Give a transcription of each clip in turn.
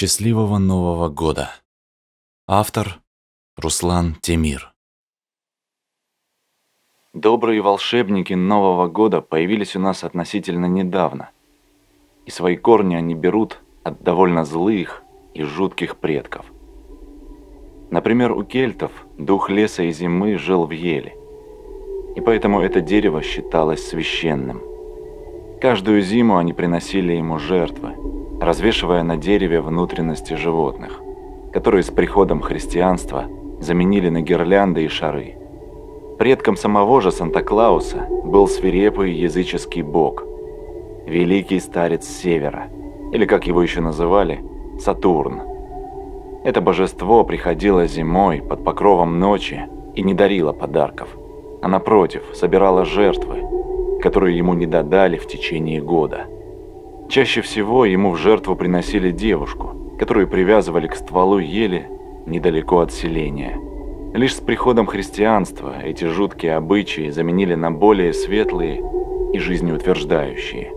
Счастливого Нового года. Автор Руслан Темир. Добрые волшебники Нового года появились у нас относительно недавно. И свои корни они берут от довольно злых и жутких предков. Например, у кельтов дух леса и зимы жил в еле. И поэтому это дерево считалось священным. Каждую зиму они приносили ему жертвы – развешивая на дереве внутренности животных, которые с приходом христианства заменили на гирлянды и шары. Предком самого же Санта-Клауса был свирепый языческий бог, великий старец Севера, или как его еще называли, Сатурн. Это божество приходило зимой под покровом ночи и не дарило подарков, а напротив, собирало жертвы, которые ему не додали в течение года – Чаще всего ему в жертву приносили девушку, которую привязывали к стволу ели недалеко от селения. Лишь с приходом христианства эти жуткие обычаи заменили на более светлые и жизнеутверждающие.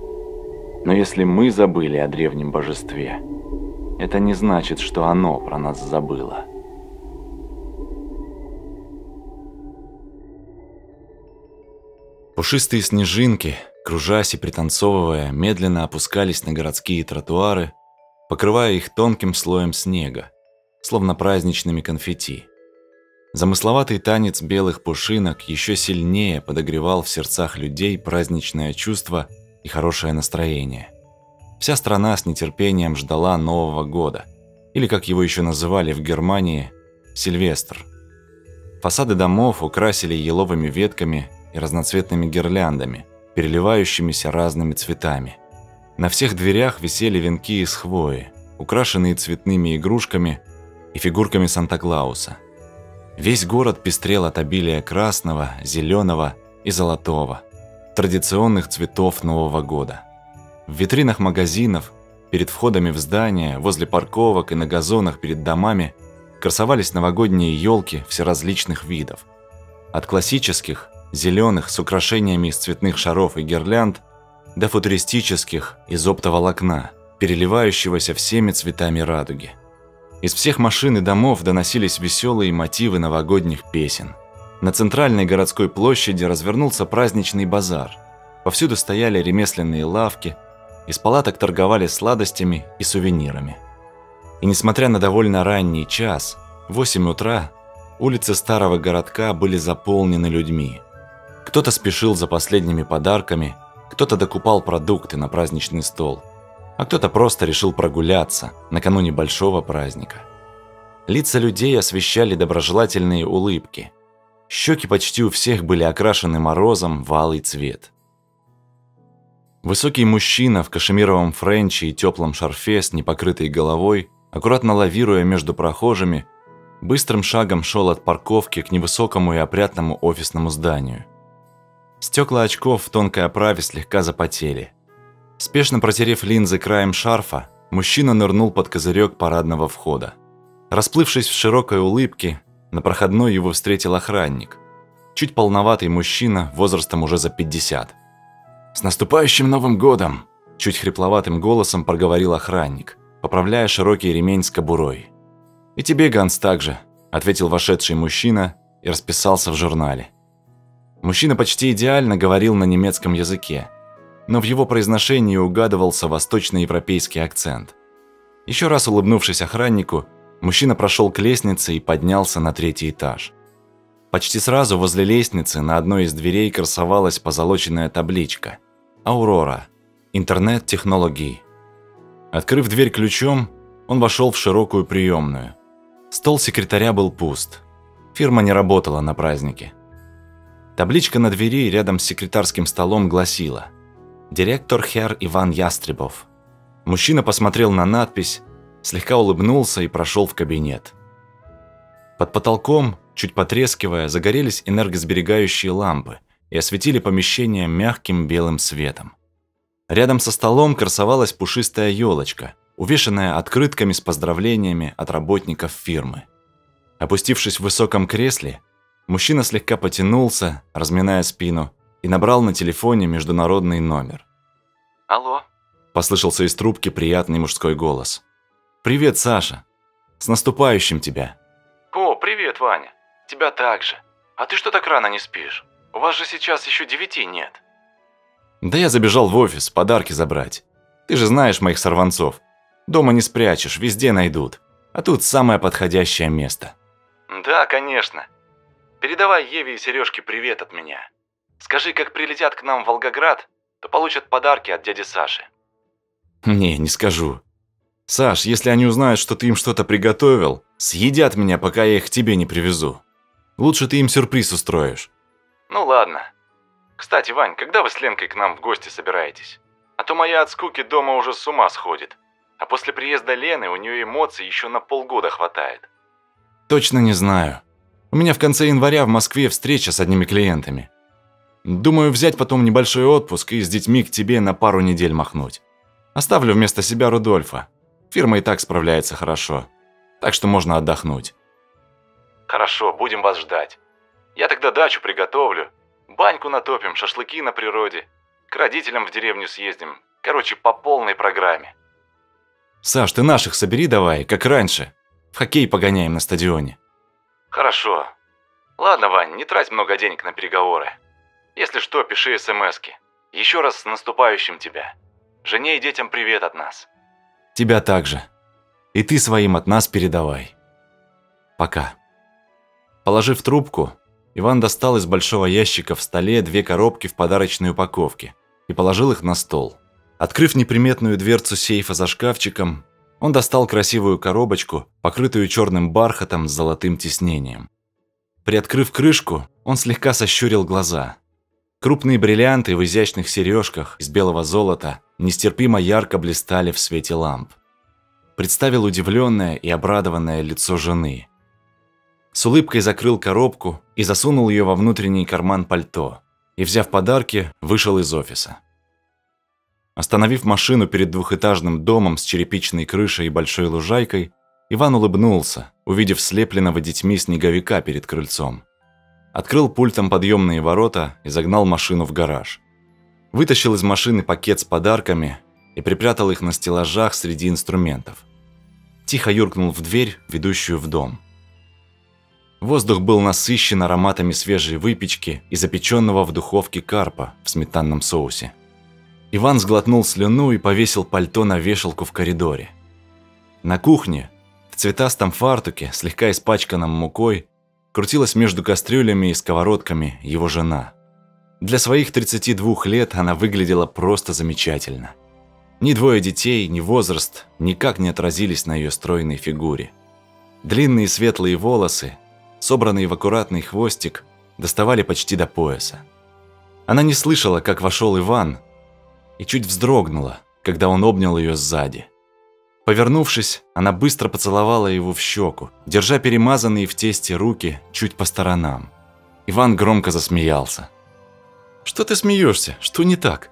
Но если мы забыли о древнем божестве, это не значит, что оно про нас забыло. Пушистые снежинки – кружась и пританцовывая, медленно опускались на городские тротуары, покрывая их тонким слоем снега, словно праздничными конфетти. Замысловатый танец белых пушинок еще сильнее подогревал в сердцах людей праздничное чувство и хорошее настроение. Вся страна с нетерпением ждала Нового года, или, как его еще называли в Германии, Сильвестр. Фасады домов украсили еловыми ветками и разноцветными гирляндами – переливающимися разными цветами. На всех дверях висели венки из хвои, украшенные цветными игрушками и фигурками Санта-Клауса. Весь город пестрел от обилия красного, зеленого и золотого, традиционных цветов Нового года. В витринах магазинов, перед входами в здания, возле парковок и на газонах перед домами красовались новогодние елки всеразличных видов. От классических зеленых с украшениями из цветных шаров и гирлянд, до футуристических из оптоволокна, переливающегося всеми цветами радуги. Из всех машин и домов доносились веселые мотивы новогодних песен. На центральной городской площади развернулся праздничный базар. Повсюду стояли ремесленные лавки, из палаток торговали сладостями и сувенирами. И несмотря на довольно ранний час, в 8 утра, улицы старого городка были заполнены людьми – кто-то спешил за последними подарками, кто-то докупал продукты на праздничный стол, а кто-то просто решил прогуляться накануне большого праздника. Лица людей освещали доброжелательные улыбки. Щеки почти у всех были окрашены морозом в алый цвет. Высокий мужчина в кашемировом френче и теплом шарфе с непокрытой головой, аккуратно лавируя между прохожими, быстрым шагом шел от парковки к невысокому и опрятному офисному зданию. Стекла очков в тонкой оправе слегка запотели. Спешно протерев линзы краем шарфа, мужчина нырнул под козырек парадного входа. Расплывшись в широкой улыбке, на проходной его встретил охранник. Чуть полноватый мужчина, возрастом уже за 50. «С наступающим Новым годом!» Чуть хрипловатым голосом проговорил охранник, поправляя широкий ремень с кобурой. «И тебе, Ганс, также», – ответил вошедший мужчина и расписался в журнале. Мужчина почти идеально говорил на немецком языке, но в его произношении угадывался восточноевропейский акцент. Еще раз улыбнувшись охраннику, мужчина прошел к лестнице и поднялся на третий этаж. Почти сразу возле лестницы на одной из дверей красовалась позолоченная табличка «Аурора. Интернет-технологии». Открыв дверь ключом, он вошел в широкую приемную. Стол секретаря был пуст. Фирма не работала на празднике. Табличка на двери рядом с секретарским столом гласила «Директор Хер Иван Ястребов». Мужчина посмотрел на надпись, слегка улыбнулся и прошел в кабинет. Под потолком, чуть потрескивая, загорелись энергосберегающие лампы и осветили помещение мягким белым светом. Рядом со столом красовалась пушистая елочка, увешанная открытками с поздравлениями от работников фирмы. Опустившись в высоком кресле, Мужчина слегка потянулся, разминая спину, и набрал на телефоне международный номер. «Алло?» – послышался из трубки приятный мужской голос. Привет, Саша. С наступающим тебя. О, привет, Ваня. Тебя также. А ты что так рано не спишь? У вас же сейчас еще девяти нет. Да я забежал в офис подарки забрать. Ты же знаешь моих сорванцов. Дома не спрячешь, везде найдут. А тут самое подходящее место. Да, конечно. Передавай Еве и Сережке привет от меня. Скажи, как прилетят к нам в Волгоград, то получат подарки от дяди Саши. Не, не скажу. Саш, если они узнают, что ты им что-то приготовил, съедят меня, пока я их к тебе не привезу. Лучше ты им сюрприз устроишь. Ну ладно. Кстати, Вань, когда вы с Ленкой к нам в гости собираетесь? А то моя от скуки дома уже с ума сходит. А после приезда Лены у нее эмоций еще на полгода хватает. Точно не знаю. У меня в конце января в Москве встреча с одними клиентами. Думаю, взять потом небольшой отпуск и с детьми к тебе на пару недель махнуть. Оставлю вместо себя Рудольфа. Фирма и так справляется хорошо. Так что можно отдохнуть. Хорошо, будем вас ждать. Я тогда дачу приготовлю. Баньку натопим, шашлыки на природе. К родителям в деревню съездим. Короче, по полной программе. Саш, ты наших собери давай, как раньше. В хоккей погоняем на стадионе. Хорошо. Ладно, Вань, не трать много денег на переговоры. Если что, пиши смски. Еще раз с наступающим тебя. Жене и детям привет от нас. Тебя также. И ты своим от нас передавай. Пока. Положив трубку, Иван достал из большого ящика в столе две коробки в подарочной упаковке и положил их на стол. Открыв неприметную дверцу сейфа за шкафчиком, он достал красивую коробочку, покрытую черным бархатом с золотым тиснением. Приоткрыв крышку, он слегка сощурил глаза. Крупные бриллианты в изящных сережках из белого золота нестерпимо ярко блистали в свете ламп. Представил удивленное и обрадованное лицо жены. С улыбкой закрыл коробку и засунул ее во внутренний карман пальто. И, взяв подарки, вышел из офиса. Остановив машину перед двухэтажным домом с черепичной крышей и большой лужайкой, Иван улыбнулся, увидев слепленного детьми снеговика перед крыльцом. Открыл пультом подъемные ворота и загнал машину в гараж. Вытащил из машины пакет с подарками и припрятал их на стеллажах среди инструментов. Тихо юркнул в дверь, ведущую в дом. Воздух был насыщен ароматами свежей выпечки и запеченного в духовке карпа в сметанном соусе. Иван сглотнул слюну и повесил пальто на вешалку в коридоре. На кухне, в цветастом фартуке, слегка испачканном мукой, крутилась между кастрюлями и сковородками его жена. Для своих 32 лет она выглядела просто замечательно. Ни двое детей, ни возраст никак не отразились на ее стройной фигуре. Длинные светлые волосы, собранные в аккуратный хвостик, доставали почти до пояса. Она не слышала, как вошел Иван, и чуть вздрогнула, когда он обнял ее сзади. Повернувшись, она быстро поцеловала его в щеку, держа перемазанные в тесте руки чуть по сторонам. Иван громко засмеялся. «Что ты смеешься? Что не так?»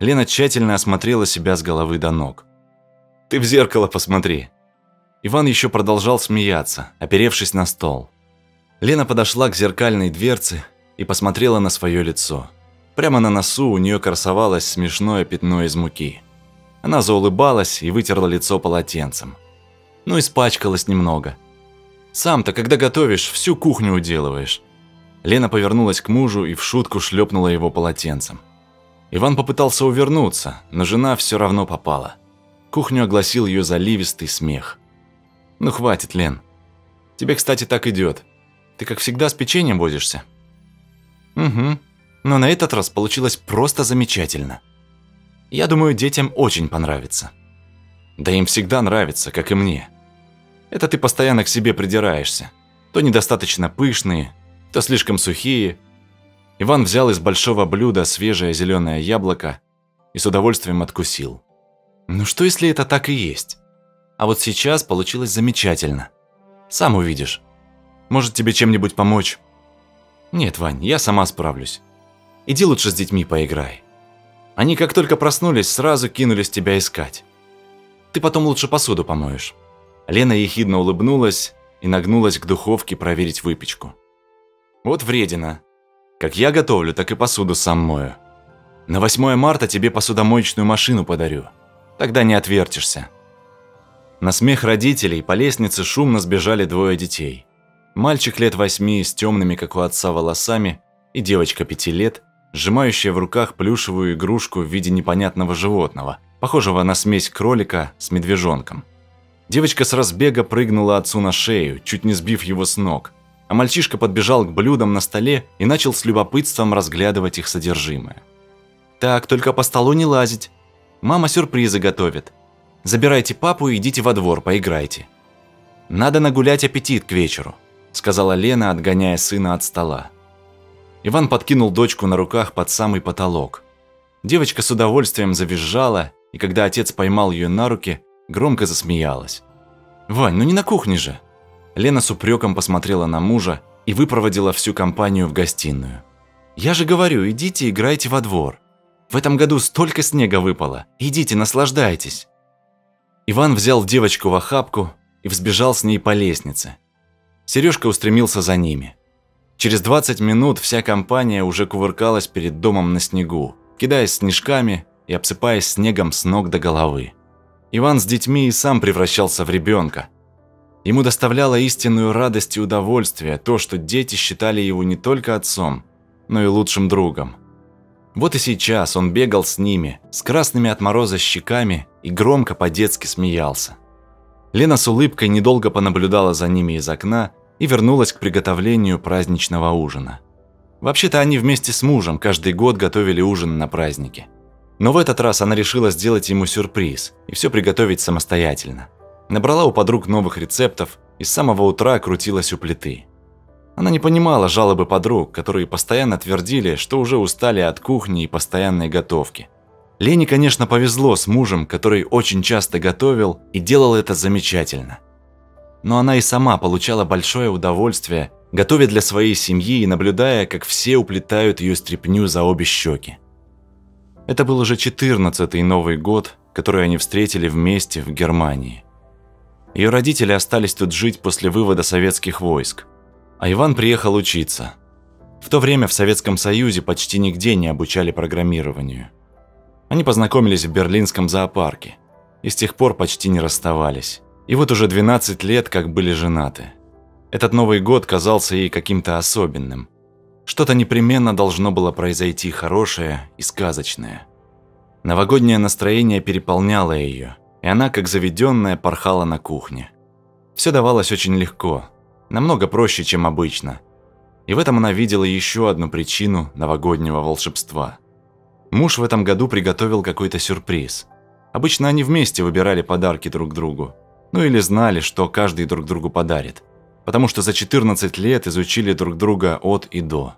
Лена тщательно осмотрела себя с головы до ног. «Ты в зеркало посмотри!» Иван еще продолжал смеяться, оперевшись на стол. Лена подошла к зеркальной дверце и посмотрела на свое лицо. Прямо на носу у нее красовалось смешное пятно из муки. Она заулыбалась и вытерла лицо полотенцем. Ну, испачкалась немного. Сам-то, когда готовишь, всю кухню уделываешь. Лена повернулась к мужу и в шутку шлепнула его полотенцем. Иван попытался увернуться, но жена все равно попала. Кухню огласил ее заливистый смех. «Ну хватит, Лен. Тебе, кстати, так идет. Ты как всегда с печеньем возишься?» «Угу», но на этот раз получилось просто замечательно. Я думаю, детям очень понравится. Да им всегда нравится, как и мне. Это ты постоянно к себе придираешься. То недостаточно пышные, то слишком сухие. Иван взял из большого блюда свежее зеленое яблоко и с удовольствием откусил. Ну что, если это так и есть? А вот сейчас получилось замечательно. Сам увидишь. Может, тебе чем-нибудь помочь? Нет, Вань, я сама справлюсь. Иди лучше с детьми поиграй. Они как только проснулись, сразу кинулись тебя искать. Ты потом лучше посуду помоешь». Лена ехидно улыбнулась и нагнулась к духовке проверить выпечку. «Вот вредина. Как я готовлю, так и посуду сам мою. На 8 марта тебе посудомоечную машину подарю. Тогда не отвертишься». На смех родителей по лестнице шумно сбежали двое детей. Мальчик лет восьми с темными, как у отца, волосами и девочка пяти лет, сжимающая в руках плюшевую игрушку в виде непонятного животного, похожего на смесь кролика с медвежонком. Девочка с разбега прыгнула отцу на шею, чуть не сбив его с ног, а мальчишка подбежал к блюдам на столе и начал с любопытством разглядывать их содержимое. «Так, только по столу не лазить. Мама сюрпризы готовит. Забирайте папу и идите во двор, поиграйте. Надо нагулять аппетит к вечеру», сказала Лена, отгоняя сына от стола. Иван подкинул дочку на руках под самый потолок. Девочка с удовольствием завизжала, и когда отец поймал ее на руки, громко засмеялась. «Вань, ну не на кухне же!» Лена с упреком посмотрела на мужа и выпроводила всю компанию в гостиную. «Я же говорю, идите играйте во двор. В этом году столько снега выпало. Идите, наслаждайтесь». Иван взял девочку в охапку и взбежал с ней по лестнице. Сережка устремился за ними. Через 20 минут вся компания уже кувыркалась перед домом на снегу, кидаясь снежками и обсыпаясь снегом с ног до головы. Иван с детьми и сам превращался в ребенка. Ему доставляло истинную радость и удовольствие то, что дети считали его не только отцом, но и лучшим другом. Вот и сейчас он бегал с ними, с красными от мороза щеками и громко по-детски смеялся. Лена с улыбкой недолго понаблюдала за ними из окна и вернулась к приготовлению праздничного ужина. Вообще-то они вместе с мужем каждый год готовили ужин на праздники. Но в этот раз она решила сделать ему сюрприз и все приготовить самостоятельно. Набрала у подруг новых рецептов и с самого утра крутилась у плиты. Она не понимала жалобы подруг, которые постоянно твердили, что уже устали от кухни и постоянной готовки. Лене, конечно, повезло с мужем, который очень часто готовил и делал это замечательно но она и сама получала большое удовольствие, готовя для своей семьи и наблюдая, как все уплетают ее стряпню за обе щеки. Это был уже четырнадцатый Новый год, который они встретили вместе в Германии. Ее родители остались тут жить после вывода советских войск, а Иван приехал учиться. В то время в Советском Союзе почти нигде не обучали программированию. Они познакомились в берлинском зоопарке и с тех пор почти не расставались. И вот уже 12 лет, как были женаты. Этот Новый год казался ей каким-то особенным. Что-то непременно должно было произойти хорошее и сказочное. Новогоднее настроение переполняло ее, и она, как заведенная, порхала на кухне. Все давалось очень легко, намного проще, чем обычно. И в этом она видела еще одну причину новогоднего волшебства. Муж в этом году приготовил какой-то сюрприз. Обычно они вместе выбирали подарки друг другу. Ну или знали, что каждый друг другу подарит. Потому что за 14 лет изучили друг друга от и до.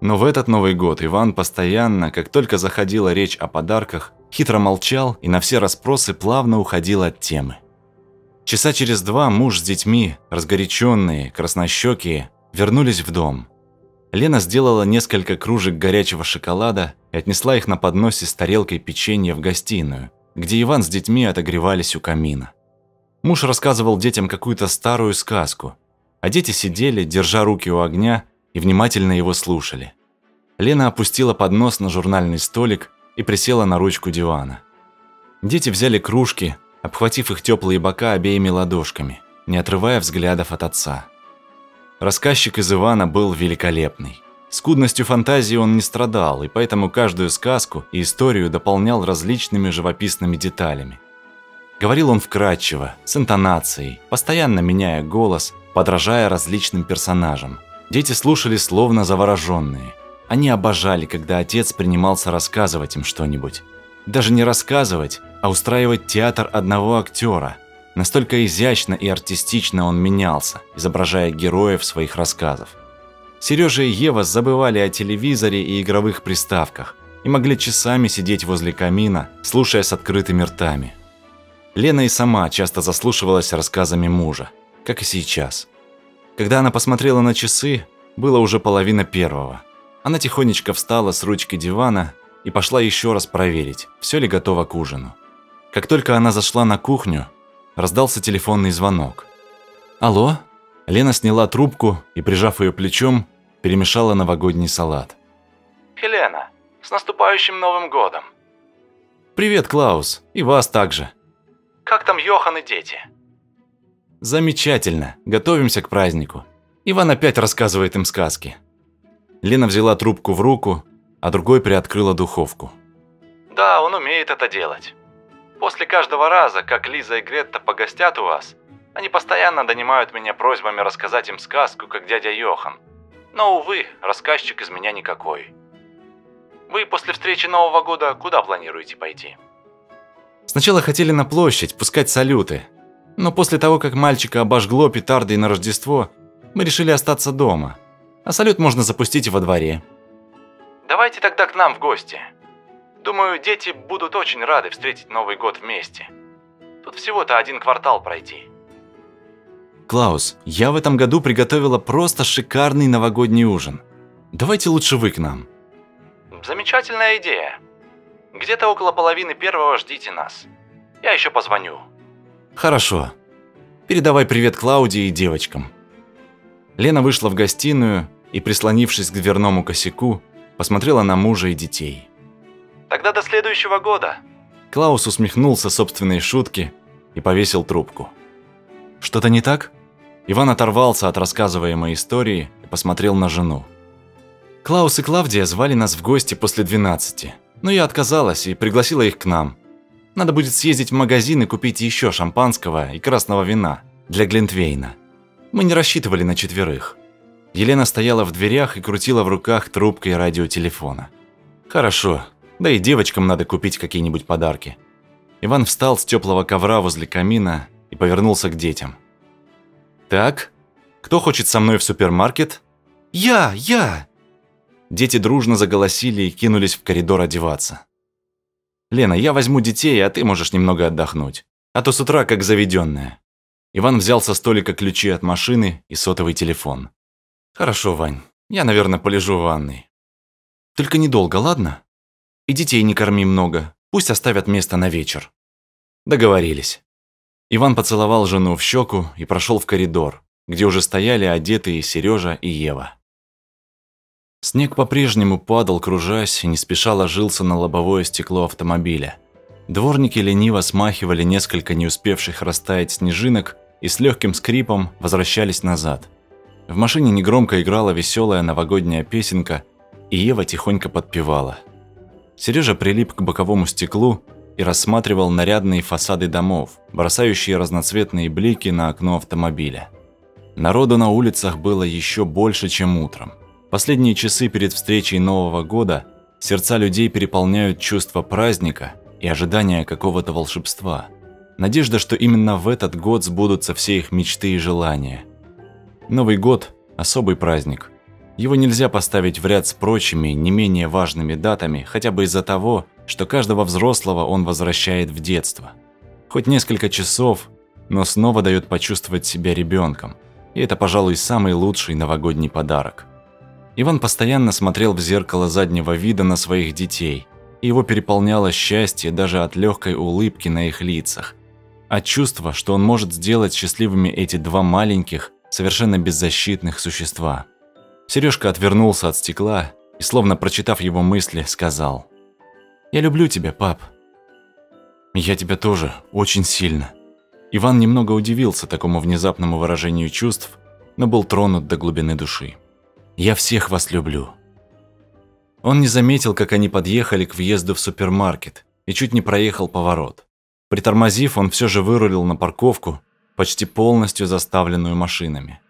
Но в этот Новый год Иван постоянно, как только заходила речь о подарках, хитро молчал и на все расспросы плавно уходил от темы. Часа через два муж с детьми, разгоряченные, краснощекие, вернулись в дом. Лена сделала несколько кружек горячего шоколада и отнесла их на подносе с тарелкой печенья в гостиную, где Иван с детьми отогревались у камина. Муж рассказывал детям какую-то старую сказку, а дети сидели, держа руки у огня, и внимательно его слушали. Лена опустила поднос на журнальный столик и присела на ручку дивана. Дети взяли кружки, обхватив их теплые бока обеими ладошками, не отрывая взглядов от отца. Рассказчик из Ивана был великолепный. Скудностью фантазии он не страдал, и поэтому каждую сказку и историю дополнял различными живописными деталями. Говорил он вкрадчиво, с интонацией, постоянно меняя голос, подражая различным персонажам. Дети слушали словно завороженные. Они обожали, когда отец принимался рассказывать им что-нибудь. Даже не рассказывать, а устраивать театр одного актера. Настолько изящно и артистично он менялся, изображая героев своих рассказов. Сережа и Ева забывали о телевизоре и игровых приставках и могли часами сидеть возле камина, слушая с открытыми ртами. Лена и сама часто заслушивалась рассказами мужа, как и сейчас. Когда она посмотрела на часы, было уже половина первого. Она тихонечко встала с ручки дивана и пошла еще раз проверить, все ли готово к ужину. Как только она зашла на кухню, раздался телефонный звонок. «Алло?» Лена сняла трубку и, прижав ее плечом, перемешала новогодний салат. «Хелена, с наступающим Новым годом!» «Привет, Клаус, и вас также!» Как там Йохан и дети?» «Замечательно. Готовимся к празднику. Иван опять рассказывает им сказки». Лена взяла трубку в руку, а другой приоткрыла духовку. «Да, он умеет это делать. После каждого раза, как Лиза и Гретта погостят у вас, они постоянно донимают меня просьбами рассказать им сказку, как дядя Йохан. Но, увы, рассказчик из меня никакой. Вы после встречи Нового года куда планируете пойти?» Сначала хотели на площадь пускать салюты, но после того, как мальчика обожгло петардой на Рождество, мы решили остаться дома, а салют можно запустить во дворе. «Давайте тогда к нам в гости. Думаю, дети будут очень рады встретить Новый год вместе. Тут всего-то один квартал пройти». Клаус, я в этом году приготовила просто шикарный новогодний ужин. Давайте лучше вы к нам. Замечательная идея. Где-то около половины первого ждите нас. Я еще позвоню. Хорошо. Передавай привет Клаудии и девочкам. Лена вышла в гостиную и, прислонившись к дверному косяку, посмотрела на мужа и детей. Тогда до следующего года. Клаус усмехнулся собственной шутке и повесил трубку. Что-то не так? Иван оторвался от рассказываемой истории и посмотрел на жену. Клаус и Клавдия звали нас в гости после 12, но я отказалась и пригласила их к нам. Надо будет съездить в магазин и купить еще шампанского и красного вина для Глинтвейна. Мы не рассчитывали на четверых. Елена стояла в дверях и крутила в руках трубкой радиотелефона. Хорошо, да и девочкам надо купить какие-нибудь подарки. Иван встал с теплого ковра возле камина и повернулся к детям. «Так, кто хочет со мной в супермаркет?» «Я! Я!» Дети дружно заголосили и кинулись в коридор одеваться. «Лена, я возьму детей, а ты можешь немного отдохнуть. А то с утра как заведенная». Иван взял со столика ключи от машины и сотовый телефон. «Хорошо, Вань, я, наверное, полежу в ванной. Только недолго, ладно? И детей не корми много, пусть оставят место на вечер». Договорились. Иван поцеловал жену в щеку и прошел в коридор, где уже стояли одетые Сережа и Ева. Снег по-прежнему падал, кружась, и не спеша ложился на лобовое стекло автомобиля. Дворники лениво смахивали несколько не успевших растаять снежинок и с легким скрипом возвращались назад. В машине негромко играла веселая новогодняя песенка, и Ева тихонько подпевала. Сережа прилип к боковому стеклу и рассматривал нарядные фасады домов, бросающие разноцветные блики на окно автомобиля. Народу на улицах было еще больше, чем утром. Последние часы перед встречей Нового года сердца людей переполняют чувство праздника и ожидания какого-то волшебства. Надежда, что именно в этот год сбудутся все их мечты и желания. Новый год – особый праздник. Его нельзя поставить в ряд с прочими, не менее важными датами, хотя бы из-за того, что каждого взрослого он возвращает в детство. Хоть несколько часов, но снова дает почувствовать себя ребенком. И это, пожалуй, самый лучший новогодний подарок. Иван постоянно смотрел в зеркало заднего вида на своих детей, его переполняло счастье даже от легкой улыбки на их лицах, от чувства, что он может сделать счастливыми эти два маленьких, совершенно беззащитных существа. Сережка отвернулся от стекла и, словно прочитав его мысли, сказал «Я люблю тебя, пап». «Я тебя тоже, очень сильно». Иван немного удивился такому внезапному выражению чувств, но был тронут до глубины души. Я всех вас люблю». Он не заметил, как они подъехали к въезду в супермаркет и чуть не проехал поворот. Притормозив, он все же вырулил на парковку, почти полностью заставленную машинами.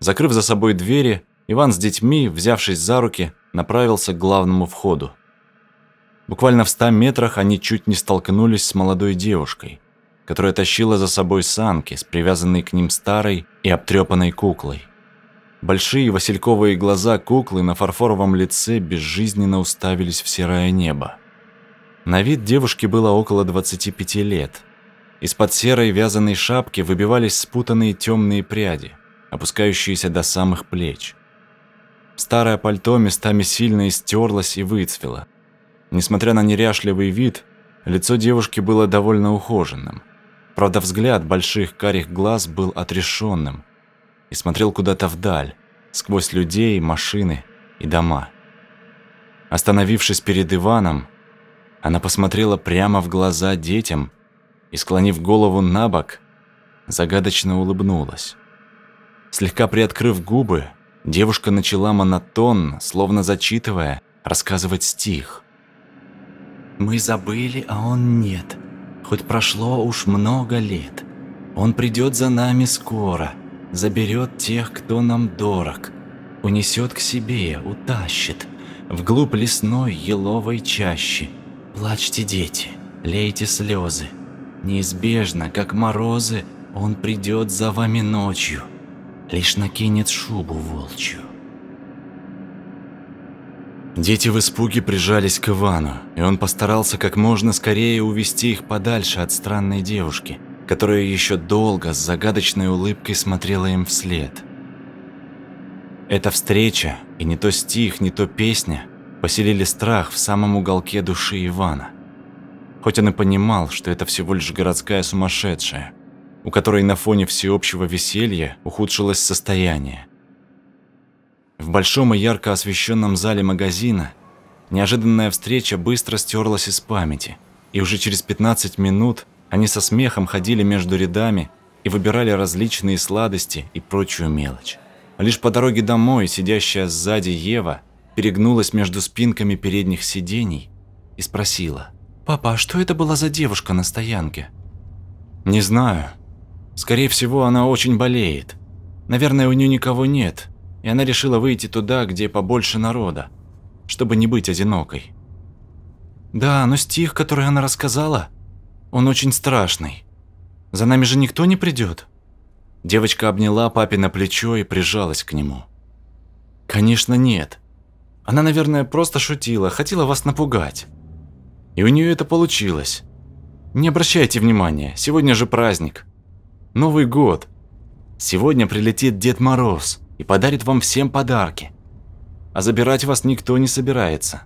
Закрыв за собой двери, Иван с детьми, взявшись за руки, направился к главному входу. Буквально в ста метрах они чуть не столкнулись с молодой девушкой, которая тащила за собой санки с привязанной к ним старой и обтрепанной куклой. Большие васильковые глаза куклы на фарфоровом лице безжизненно уставились в серое небо. На вид девушке было около 25 лет. Из-под серой вязаной шапки выбивались спутанные темные пряди, опускающиеся до самых плеч. Старое пальто местами сильно истерлось и выцвело. Несмотря на неряшливый вид, лицо девушки было довольно ухоженным. Правда, взгляд больших карих глаз был отрешенным – и смотрел куда-то вдаль, сквозь людей, машины и дома. Остановившись перед Иваном, она посмотрела прямо в глаза детям и, склонив голову на бок, загадочно улыбнулась. Слегка приоткрыв губы, девушка начала монотонно, словно зачитывая, рассказывать стих. «Мы забыли, а он нет, хоть прошло уж много лет. Он придет за нами скоро, заберет тех, кто нам дорог, унесет к себе, утащит, вглубь лесной еловой чащи. Плачьте, дети, лейте слезы. Неизбежно, как морозы, он придет за вами ночью, лишь накинет шубу волчью. Дети в испуге прижались к Ивану, и он постарался как можно скорее увести их подальше от странной девушки, которая еще долго с загадочной улыбкой смотрела им вслед. Эта встреча, и не то стих, не то песня, поселили страх в самом уголке души Ивана. Хоть он и понимал, что это всего лишь городская сумасшедшая, у которой на фоне всеобщего веселья ухудшилось состояние. В большом и ярко освещенном зале магазина неожиданная встреча быстро стерлась из памяти, и уже через 15 минут они со смехом ходили между рядами и выбирали различные сладости и прочую мелочь. Лишь по дороге домой сидящая сзади Ева перегнулась между спинками передних сидений и спросила. «Папа, а что это была за девушка на стоянке?» «Не знаю. Скорее всего, она очень болеет. Наверное, у нее никого нет, и она решила выйти туда, где побольше народа, чтобы не быть одинокой». «Да, но стих, который она рассказала, он очень страшный. За нами же никто не придет. Девочка обняла папе на плечо и прижалась к нему. «Конечно нет. Она, наверное, просто шутила, хотела вас напугать. И у нее это получилось. Не обращайте внимания, сегодня же праздник. Новый год. Сегодня прилетит Дед Мороз и подарит вам всем подарки. А забирать вас никто не собирается.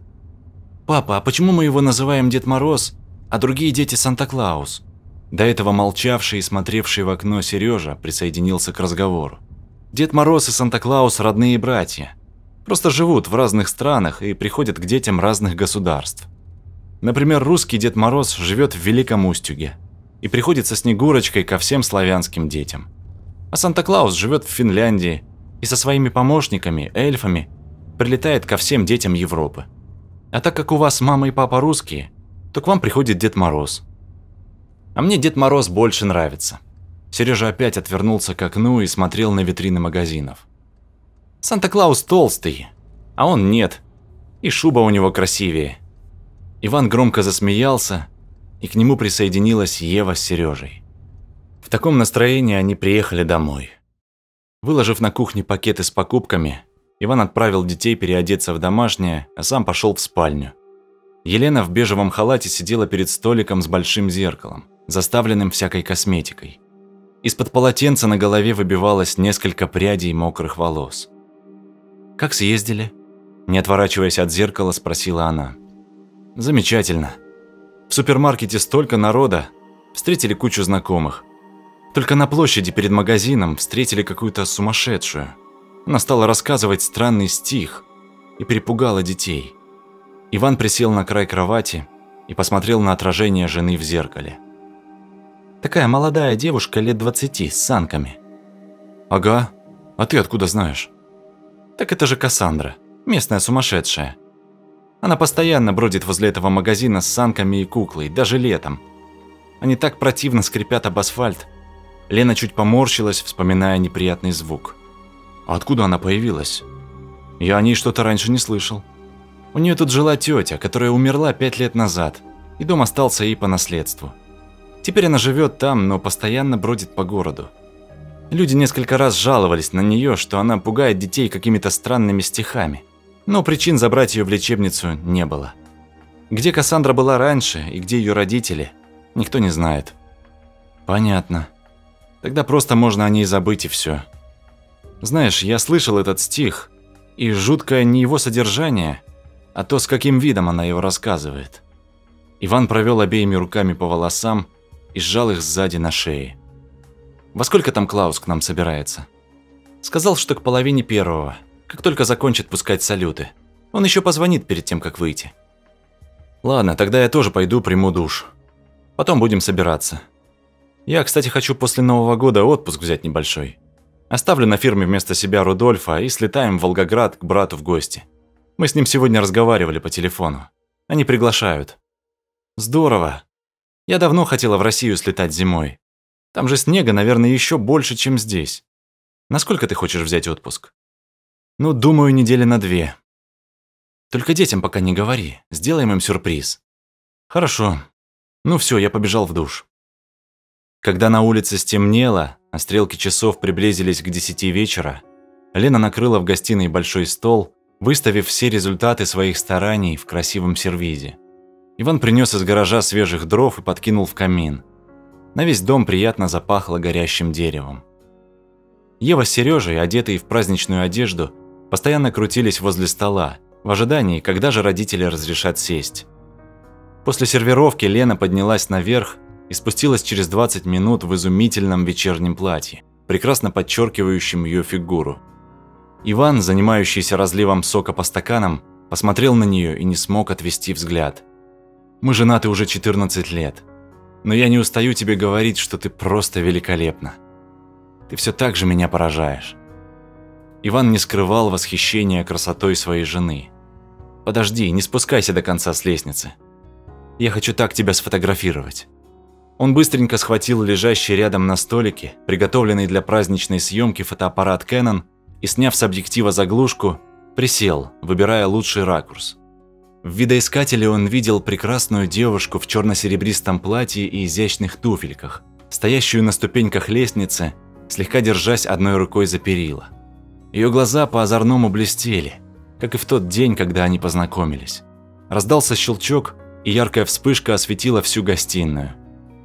Папа, а почему мы его называем Дед Мороз, а другие дети Санта-Клаус. До этого молчавший и смотревший в окно Сережа присоединился к разговору. Дед Мороз и Санта-Клаус – родные братья. Просто живут в разных странах и приходят к детям разных государств. Например, русский Дед Мороз живет в Великом Устюге и приходит со Снегурочкой ко всем славянским детям. А Санта-Клаус живет в Финляндии и со своими помощниками, эльфами, прилетает ко всем детям Европы. А так как у вас мама и папа русские – то к вам приходит Дед Мороз. А мне Дед Мороз больше нравится. Сережа опять отвернулся к окну и смотрел на витрины магазинов. Санта-Клаус толстый, а он нет. И шуба у него красивее. Иван громко засмеялся, и к нему присоединилась Ева с Сережей. В таком настроении они приехали домой. Выложив на кухне пакеты с покупками, Иван отправил детей переодеться в домашнее, а сам пошел в спальню. Елена в бежевом халате сидела перед столиком с большим зеркалом, заставленным всякой косметикой. Из-под полотенца на голове выбивалось несколько прядей мокрых волос. «Как съездили?» Не отворачиваясь от зеркала, спросила она. «Замечательно. В супермаркете столько народа. Встретили кучу знакомых. Только на площади перед магазином встретили какую-то сумасшедшую. Она стала рассказывать странный стих и перепугала детей. Иван присел на край кровати и посмотрел на отражение жены в зеркале. Такая молодая девушка лет двадцати с санками. Ага. А ты откуда знаешь? Так это же Кассандра, местная сумасшедшая. Она постоянно бродит возле этого магазина с санками и куклой, даже летом. Они так противно скрипят об асфальт. Лена чуть поморщилась, вспоминая неприятный звук. А откуда она появилась? Я о ней что-то раньше не слышал. У нее тут жила тетя, которая умерла пять лет назад, и дом остался ей по наследству. Теперь она живет там, но постоянно бродит по городу. Люди несколько раз жаловались на нее, что она пугает детей какими-то странными стихами, но причин забрать ее в лечебницу не было. Где Кассандра была раньше и где ее родители, никто не знает. Понятно. Тогда просто можно о ней забыть и все. Знаешь, я слышал этот стих, и жуткое не его содержание, а то, с каким видом она его рассказывает. Иван провел обеими руками по волосам и сжал их сзади на шее. «Во сколько там Клаус к нам собирается?» «Сказал, что к половине первого, как только закончит пускать салюты. Он еще позвонит перед тем, как выйти». «Ладно, тогда я тоже пойду приму душ. Потом будем собираться. Я, кстати, хочу после Нового года отпуск взять небольшой. Оставлю на фирме вместо себя Рудольфа и слетаем в Волгоград к брату в гости. Мы с ним сегодня разговаривали по телефону. Они приглашают. Здорово. Я давно хотела в Россию слетать зимой. Там же снега, наверное, еще больше, чем здесь. Насколько ты хочешь взять отпуск? Ну, думаю, недели на две. Только детям пока не говори. Сделаем им сюрприз. Хорошо. Ну все, я побежал в душ. Когда на улице стемнело, а стрелки часов приблизились к десяти вечера, Лена накрыла в гостиной большой стол, выставив все результаты своих стараний в красивом сервизе. Иван принес из гаража свежих дров и подкинул в камин. На весь дом приятно запахло горящим деревом. Ева с Сережей, одетые в праздничную одежду, постоянно крутились возле стола, в ожидании, когда же родители разрешат сесть. После сервировки Лена поднялась наверх и спустилась через 20 минут в изумительном вечернем платье, прекрасно подчеркивающем ее фигуру. Иван, занимающийся разливом сока по стаканам, посмотрел на нее и не смог отвести взгляд. «Мы женаты уже 14 лет, но я не устаю тебе говорить, что ты просто великолепна. Ты все так же меня поражаешь». Иван не скрывал восхищения красотой своей жены. «Подожди, не спускайся до конца с лестницы. Я хочу так тебя сфотографировать». Он быстренько схватил лежащий рядом на столике, приготовленный для праздничной съемки фотоаппарат Canon и, сняв с объектива заглушку, присел, выбирая лучший ракурс. В видоискателе он видел прекрасную девушку в черно-серебристом платье и изящных туфельках, стоящую на ступеньках лестницы, слегка держась одной рукой за перила. Ее глаза по-озорному блестели, как и в тот день, когда они познакомились. Раздался щелчок, и яркая вспышка осветила всю гостиную.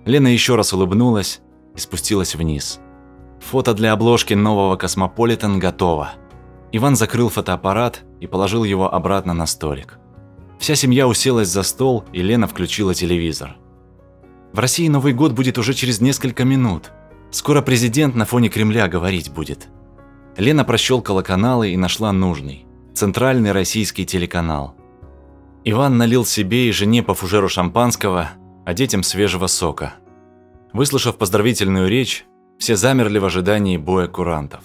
Лена еще раз улыбнулась и спустилась вниз. Фото для обложки нового Космополитен готово. Иван закрыл фотоаппарат и положил его обратно на столик. Вся семья уселась за стол, и Лена включила телевизор. В России Новый год будет уже через несколько минут. Скоро президент на фоне Кремля говорить будет. Лена прощелкала каналы и нашла нужный – центральный российский телеканал. Иван налил себе и жене по фужеру шампанского, а детям свежего сока. Выслушав поздравительную речь, все замерли в ожидании боя курантов.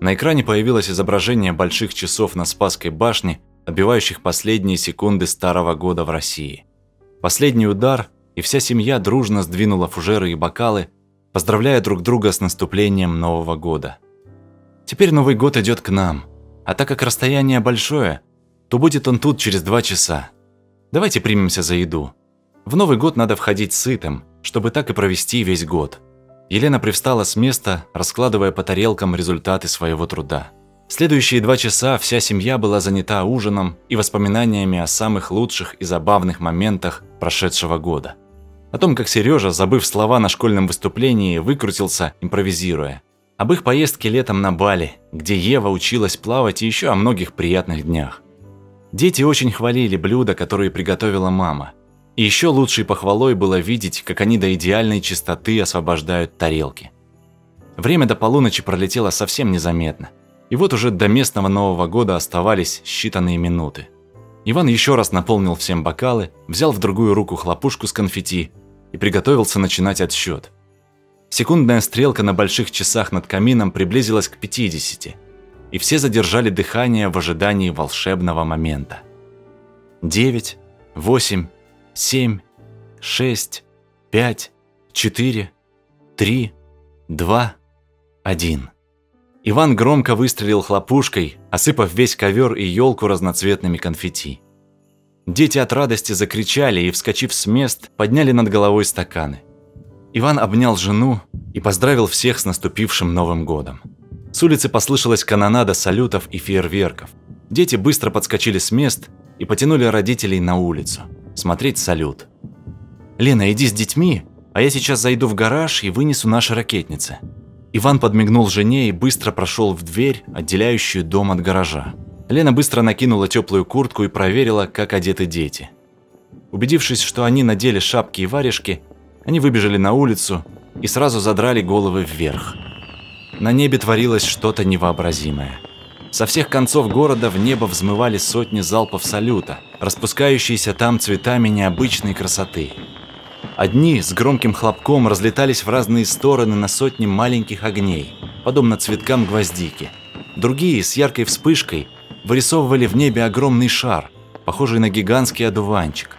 На экране появилось изображение больших часов на Спасской башне, отбивающих последние секунды Старого года в России. Последний удар, и вся семья дружно сдвинула фужеры и бокалы, поздравляя друг друга с наступлением Нового года. Теперь Новый год идет к нам, а так как расстояние большое, то будет он тут через два часа. Давайте примемся за еду. В Новый год надо входить сытым, чтобы так и провести весь год. Елена привстала с места, раскладывая по тарелкам результаты своего труда. Следующие два часа вся семья была занята ужином и воспоминаниями о самых лучших и забавных моментах прошедшего года. О том, как Сережа, забыв слова на школьном выступлении, выкрутился, импровизируя. Об их поездке летом на Бали, где Ева училась плавать и еще о многих приятных днях. Дети очень хвалили блюда, которые приготовила мама – и еще лучшей похвалой было видеть, как они до идеальной чистоты освобождают тарелки. Время до полуночи пролетело совсем незаметно. И вот уже до местного Нового года оставались считанные минуты. Иван еще раз наполнил всем бокалы, взял в другую руку хлопушку с конфетти и приготовился начинать отсчет. Секундная стрелка на больших часах над камином приблизилась к 50, и все задержали дыхание в ожидании волшебного момента. Девять, восемь, семь, шесть, пять, четыре, три, два, один. Иван громко выстрелил хлопушкой, осыпав весь ковер и елку разноцветными конфетти. Дети от радости закричали и, вскочив с мест, подняли над головой стаканы. Иван обнял жену и поздравил всех с наступившим Новым годом. С улицы послышалась канонада салютов и фейерверков. Дети быстро подскочили с мест и потянули родителей на улицу смотреть салют. «Лена, иди с детьми, а я сейчас зайду в гараж и вынесу наши ракетницы». Иван подмигнул жене и быстро прошел в дверь, отделяющую дом от гаража. Лена быстро накинула теплую куртку и проверила, как одеты дети. Убедившись, что они надели шапки и варежки, они выбежали на улицу и сразу задрали головы вверх. На небе творилось что-то невообразимое. Со всех концов города в небо взмывали сотни залпов салюта, распускающиеся там цветами необычной красоты. Одни с громким хлопком разлетались в разные стороны на сотни маленьких огней, подобно цветкам гвоздики. Другие с яркой вспышкой вырисовывали в небе огромный шар, похожий на гигантский одуванчик.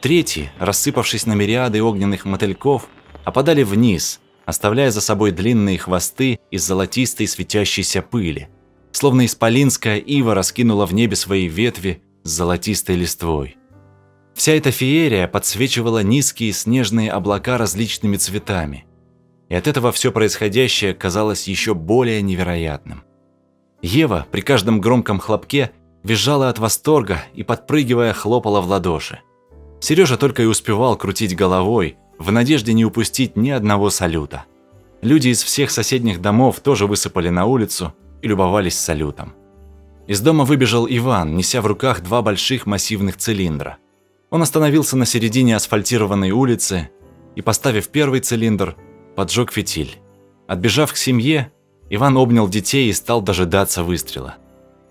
Третьи, рассыпавшись на мириады огненных мотыльков, опадали вниз, оставляя за собой длинные хвосты из золотистой светящейся пыли, словно исполинская ива раскинула в небе свои ветви с золотистой листвой. Вся эта феерия подсвечивала низкие снежные облака различными цветами. И от этого все происходящее казалось еще более невероятным. Ева при каждом громком хлопке визжала от восторга и, подпрыгивая, хлопала в ладоши. Сережа только и успевал крутить головой, в надежде не упустить ни одного салюта. Люди из всех соседних домов тоже высыпали на улицу и любовались салютом. Из дома выбежал Иван, неся в руках два больших массивных цилиндра. Он остановился на середине асфальтированной улицы и, поставив первый цилиндр, поджег фитиль. Отбежав к семье, Иван обнял детей и стал дожидаться выстрела.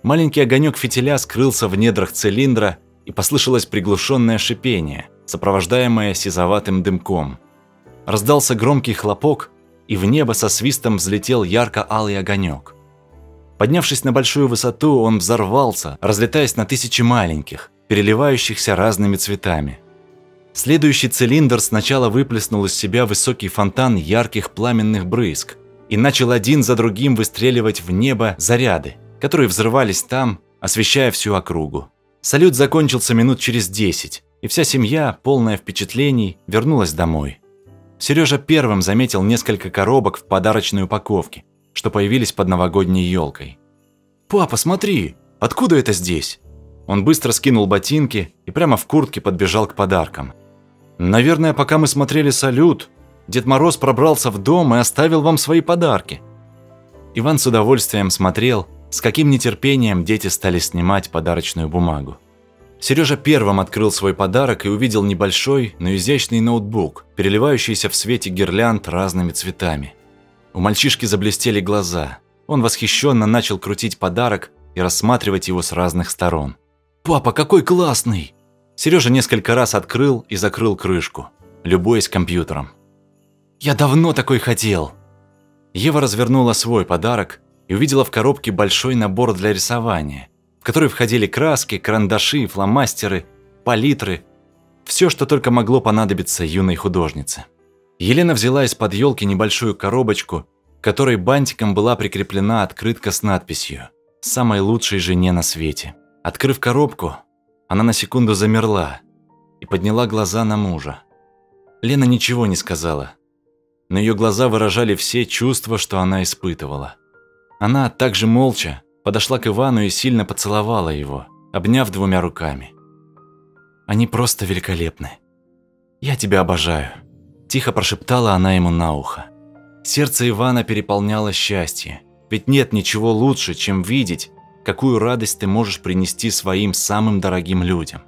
Маленький огонек фитиля скрылся в недрах цилиндра, и послышалось приглушенное шипение, сопровождаемое сизоватым дымком. Раздался громкий хлопок, и в небо со свистом взлетел ярко-алый огонек. Поднявшись на большую высоту, он взорвался, разлетаясь на тысячи маленьких, переливающихся разными цветами. Следующий цилиндр сначала выплеснул из себя высокий фонтан ярких пламенных брызг и начал один за другим выстреливать в небо заряды, которые взрывались там, освещая всю округу. Салют закончился минут через десять, и вся семья, полная впечатлений, вернулась домой. Сережа первым заметил несколько коробок в подарочной упаковке, что появились под новогодней елкой. «Папа, смотри, откуда это здесь?» Он быстро скинул ботинки и прямо в куртке подбежал к подаркам. «Наверное, пока мы смотрели салют, Дед Мороз пробрался в дом и оставил вам свои подарки». Иван с удовольствием смотрел, с каким нетерпением дети стали снимать подарочную бумагу. Сережа первым открыл свой подарок и увидел небольшой, но изящный ноутбук, переливающийся в свете гирлянд разными цветами. У мальчишки заблестели глаза. Он восхищенно начал крутить подарок и рассматривать его с разных сторон. «Папа, какой классный!» Сережа несколько раз открыл и закрыл крышку, любуясь компьютером. «Я давно такой хотел!» Ева развернула свой подарок и увидела в коробке большой набор для рисования, в который входили краски, карандаши, фломастеры, палитры, все, что только могло понадобиться юной художнице. Елена взяла из-под елки небольшую коробочку, которой бантиком была прикреплена открытка с надписью «Самой лучшей жене на свете». Открыв коробку, она на секунду замерла и подняла глаза на мужа. Лена ничего не сказала, но ее глаза выражали все чувства, что она испытывала. Она также молча подошла к Ивану и сильно поцеловала его, обняв двумя руками. «Они просто великолепны. Я тебя обожаю», – тихо прошептала она ему на ухо. Сердце Ивана переполняло счастье, ведь нет ничего лучше, чем видеть, какую радость ты можешь принести своим самым дорогим людям.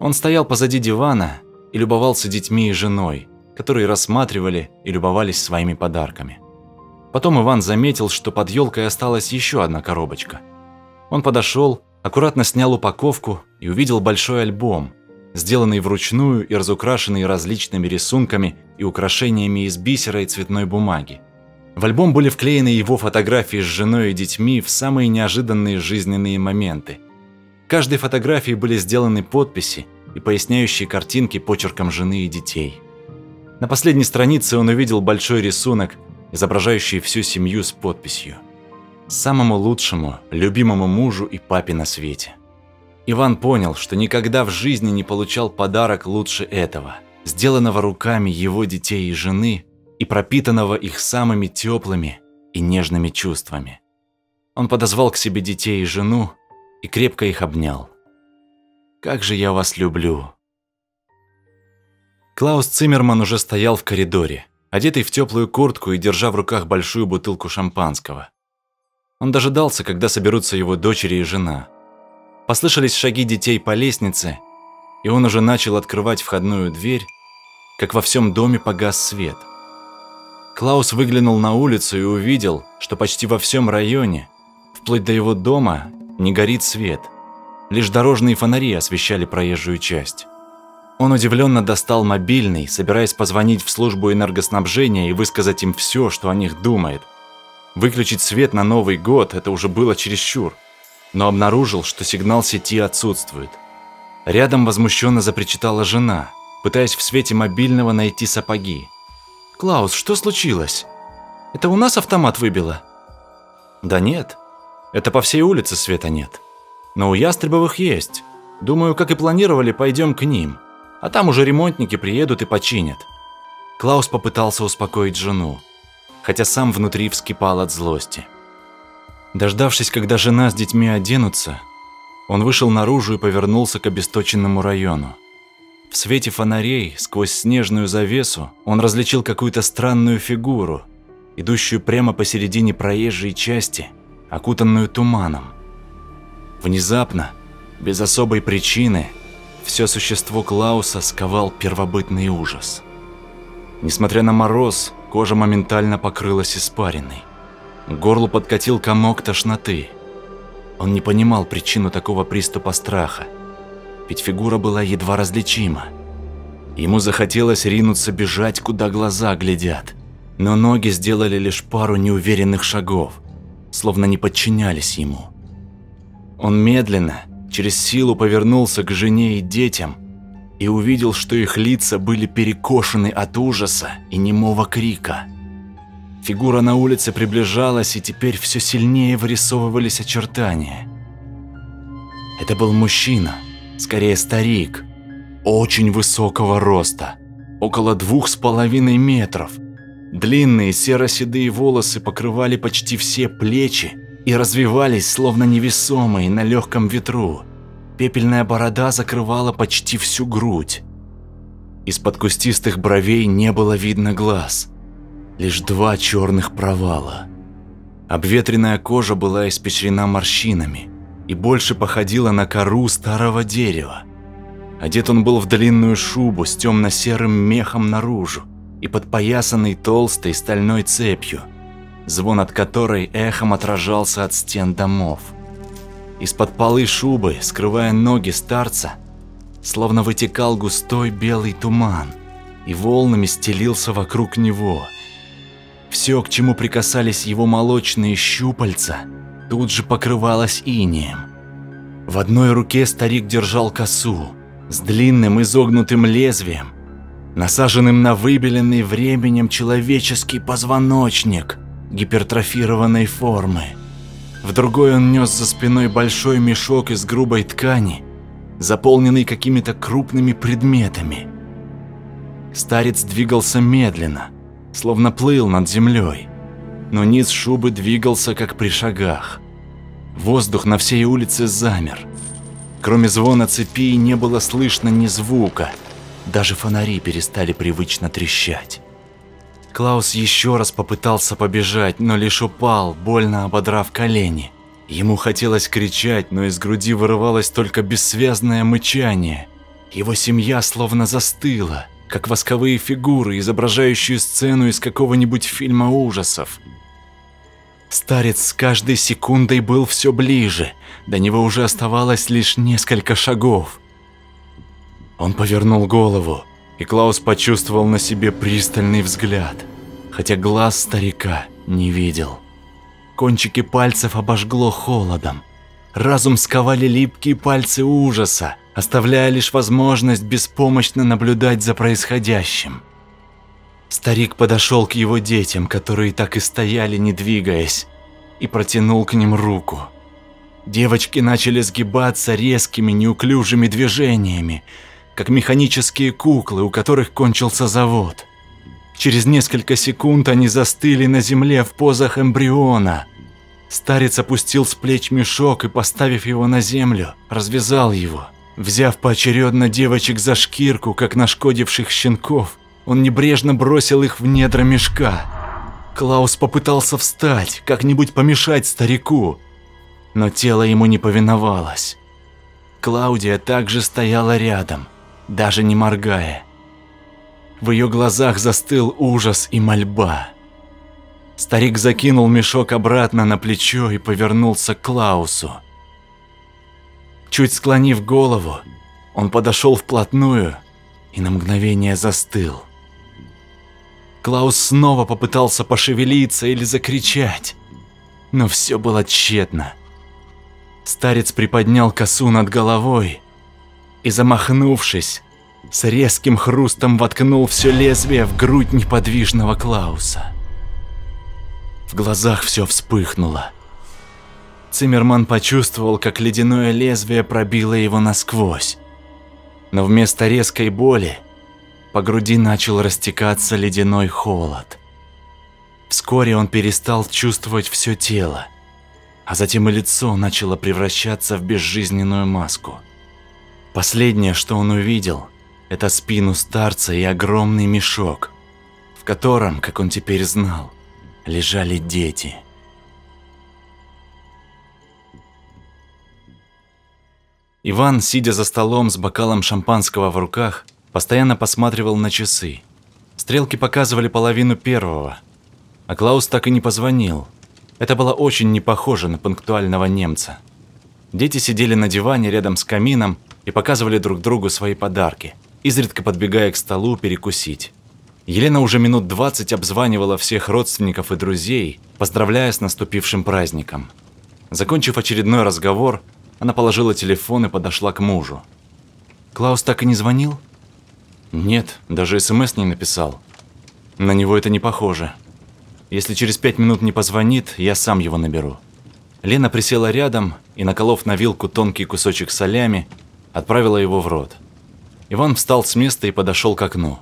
Он стоял позади дивана и любовался детьми и женой, которые рассматривали и любовались своими подарками. Потом Иван заметил, что под елкой осталась еще одна коробочка. Он подошел, аккуратно снял упаковку и увидел большой альбом, сделанный вручную и разукрашенный различными рисунками и украшениями из бисера и цветной бумаги. В альбом были вклеены его фотографии с женой и детьми в самые неожиданные жизненные моменты. В каждой фотографии были сделаны подписи и поясняющие картинки почерком жены и детей. На последней странице он увидел большой рисунок, изображающий всю семью с подписью «Самому лучшему, любимому мужу и папе на свете». Иван понял, что никогда в жизни не получал подарок лучше этого, сделанного руками его детей и жены и пропитанного их самыми теплыми и нежными чувствами. Он подозвал к себе детей и жену и крепко их обнял. «Как же я вас люблю!» Клаус Циммерман уже стоял в коридоре, одетый в теплую куртку и держа в руках большую бутылку шампанского. Он дожидался, когда соберутся его дочери и жена. Послышались шаги детей по лестнице, и он уже начал открывать входную дверь, как во всем доме погас свет – Клаус выглянул на улицу и увидел, что почти во всем районе, вплоть до его дома, не горит свет. Лишь дорожные фонари освещали проезжую часть. Он удивленно достал мобильный, собираясь позвонить в службу энергоснабжения и высказать им все, что о них думает. Выключить свет на Новый год – это уже было чересчур. Но обнаружил, что сигнал сети отсутствует. Рядом возмущенно запричитала жена, пытаясь в свете мобильного найти сапоги. «Клаус, что случилось? Это у нас автомат выбило?» «Да нет. Это по всей улице света нет. Но у Ястребовых есть. Думаю, как и планировали, пойдем к ним. А там уже ремонтники приедут и починят». Клаус попытался успокоить жену хотя сам внутри вскипал от злости. Дождавшись, когда жена с детьми оденутся, он вышел наружу и повернулся к обесточенному району. В свете фонарей, сквозь снежную завесу, он различил какую-то странную фигуру, идущую прямо посередине проезжей части, окутанную туманом. Внезапно, без особой причины, все существо Клауса сковал первобытный ужас. Несмотря на мороз, Кожа моментально покрылась испариной. К горлу подкатил комок тошноты. Он не понимал причину такого приступа страха, ведь фигура была едва различима. Ему захотелось ринуться бежать, куда глаза глядят, но ноги сделали лишь пару неуверенных шагов, словно не подчинялись ему. Он медленно, через силу повернулся к жене и детям и увидел, что их лица были перекошены от ужаса и немого крика. Фигура на улице приближалась, и теперь все сильнее вырисовывались очертания. Это был мужчина, скорее старик, очень высокого роста, около двух с половиной метров. Длинные серо-седые волосы покрывали почти все плечи и развивались, словно невесомые на легком ветру. Пепельная борода закрывала почти всю грудь. Из-под кустистых бровей не было видно глаз. Лишь два черных провала. Обветренная кожа была испещрена морщинами и больше походила на кору старого дерева. Одет он был в длинную шубу с темно-серым мехом наружу и подпоясанный толстой стальной цепью, звон от которой эхом отражался от стен домов. Из-под полы шубы, скрывая ноги старца, словно вытекал густой белый туман и волнами стелился вокруг него. Все, к чему прикасались его молочные щупальца, тут же покрывалось инеем. В одной руке старик держал косу с длинным изогнутым лезвием, насаженным на выбеленный временем человеческий позвоночник гипертрофированной формы. В другой он нес за спиной большой мешок из грубой ткани, заполненный какими-то крупными предметами. Старец двигался медленно, словно плыл над землей, но низ шубы двигался, как при шагах. Воздух на всей улице замер. Кроме звона цепи не было слышно ни звука, даже фонари перестали привычно трещать. Клаус еще раз попытался побежать, но лишь упал, больно ободрав колени. Ему хотелось кричать, но из груди вырывалось только бессвязное мычание. Его семья словно застыла, как восковые фигуры, изображающие сцену из какого-нибудь фильма ужасов. Старец с каждой секундой был все ближе, до него уже оставалось лишь несколько шагов. Он повернул голову и Клаус почувствовал на себе пристальный взгляд, хотя глаз старика не видел. Кончики пальцев обожгло холодом. Разум сковали липкие пальцы ужаса, оставляя лишь возможность беспомощно наблюдать за происходящим. Старик подошел к его детям, которые так и стояли, не двигаясь, и протянул к ним руку. Девочки начали сгибаться резкими, неуклюжими движениями, как механические куклы, у которых кончился завод. Через несколько секунд они застыли на земле в позах эмбриона. Старец опустил с плеч мешок и, поставив его на землю, развязал его. Взяв поочередно девочек за шкирку, как нашкодивших щенков, он небрежно бросил их в недра мешка. Клаус попытался встать, как-нибудь помешать старику, но тело ему не повиновалось. Клаудия также стояла рядом – даже не моргая. В ее глазах застыл ужас и мольба. Старик закинул мешок обратно на плечо и повернулся к Клаусу. Чуть склонив голову, он подошел вплотную и на мгновение застыл. Клаус снова попытался пошевелиться или закричать, но все было тщетно. Старец приподнял косу над головой и, замахнувшись, с резким хрустом воткнул все лезвие в грудь неподвижного Клауса. В глазах все вспыхнуло. Циммерман почувствовал, как ледяное лезвие пробило его насквозь. Но вместо резкой боли по груди начал растекаться ледяной холод. Вскоре он перестал чувствовать все тело, а затем и лицо начало превращаться в безжизненную маску. Последнее, что он увидел, это спину старца и огромный мешок, в котором, как он теперь знал, лежали дети. Иван, сидя за столом с бокалом шампанского в руках, постоянно посматривал на часы. Стрелки показывали половину первого, а Клаус так и не позвонил. Это было очень не похоже на пунктуального немца. Дети сидели на диване рядом с камином и показывали друг другу свои подарки, изредка подбегая к столу перекусить. Елена уже минут 20 обзванивала всех родственников и друзей, поздравляя с наступившим праздником. Закончив очередной разговор, она положила телефон и подошла к мужу. «Клаус так и не звонил?» «Нет, даже СМС не написал. На него это не похоже. Если через пять минут не позвонит, я сам его наберу». Лена присела рядом и, наколов на вилку тонкий кусочек солями, отправила его в рот. Иван встал с места и подошел к окну.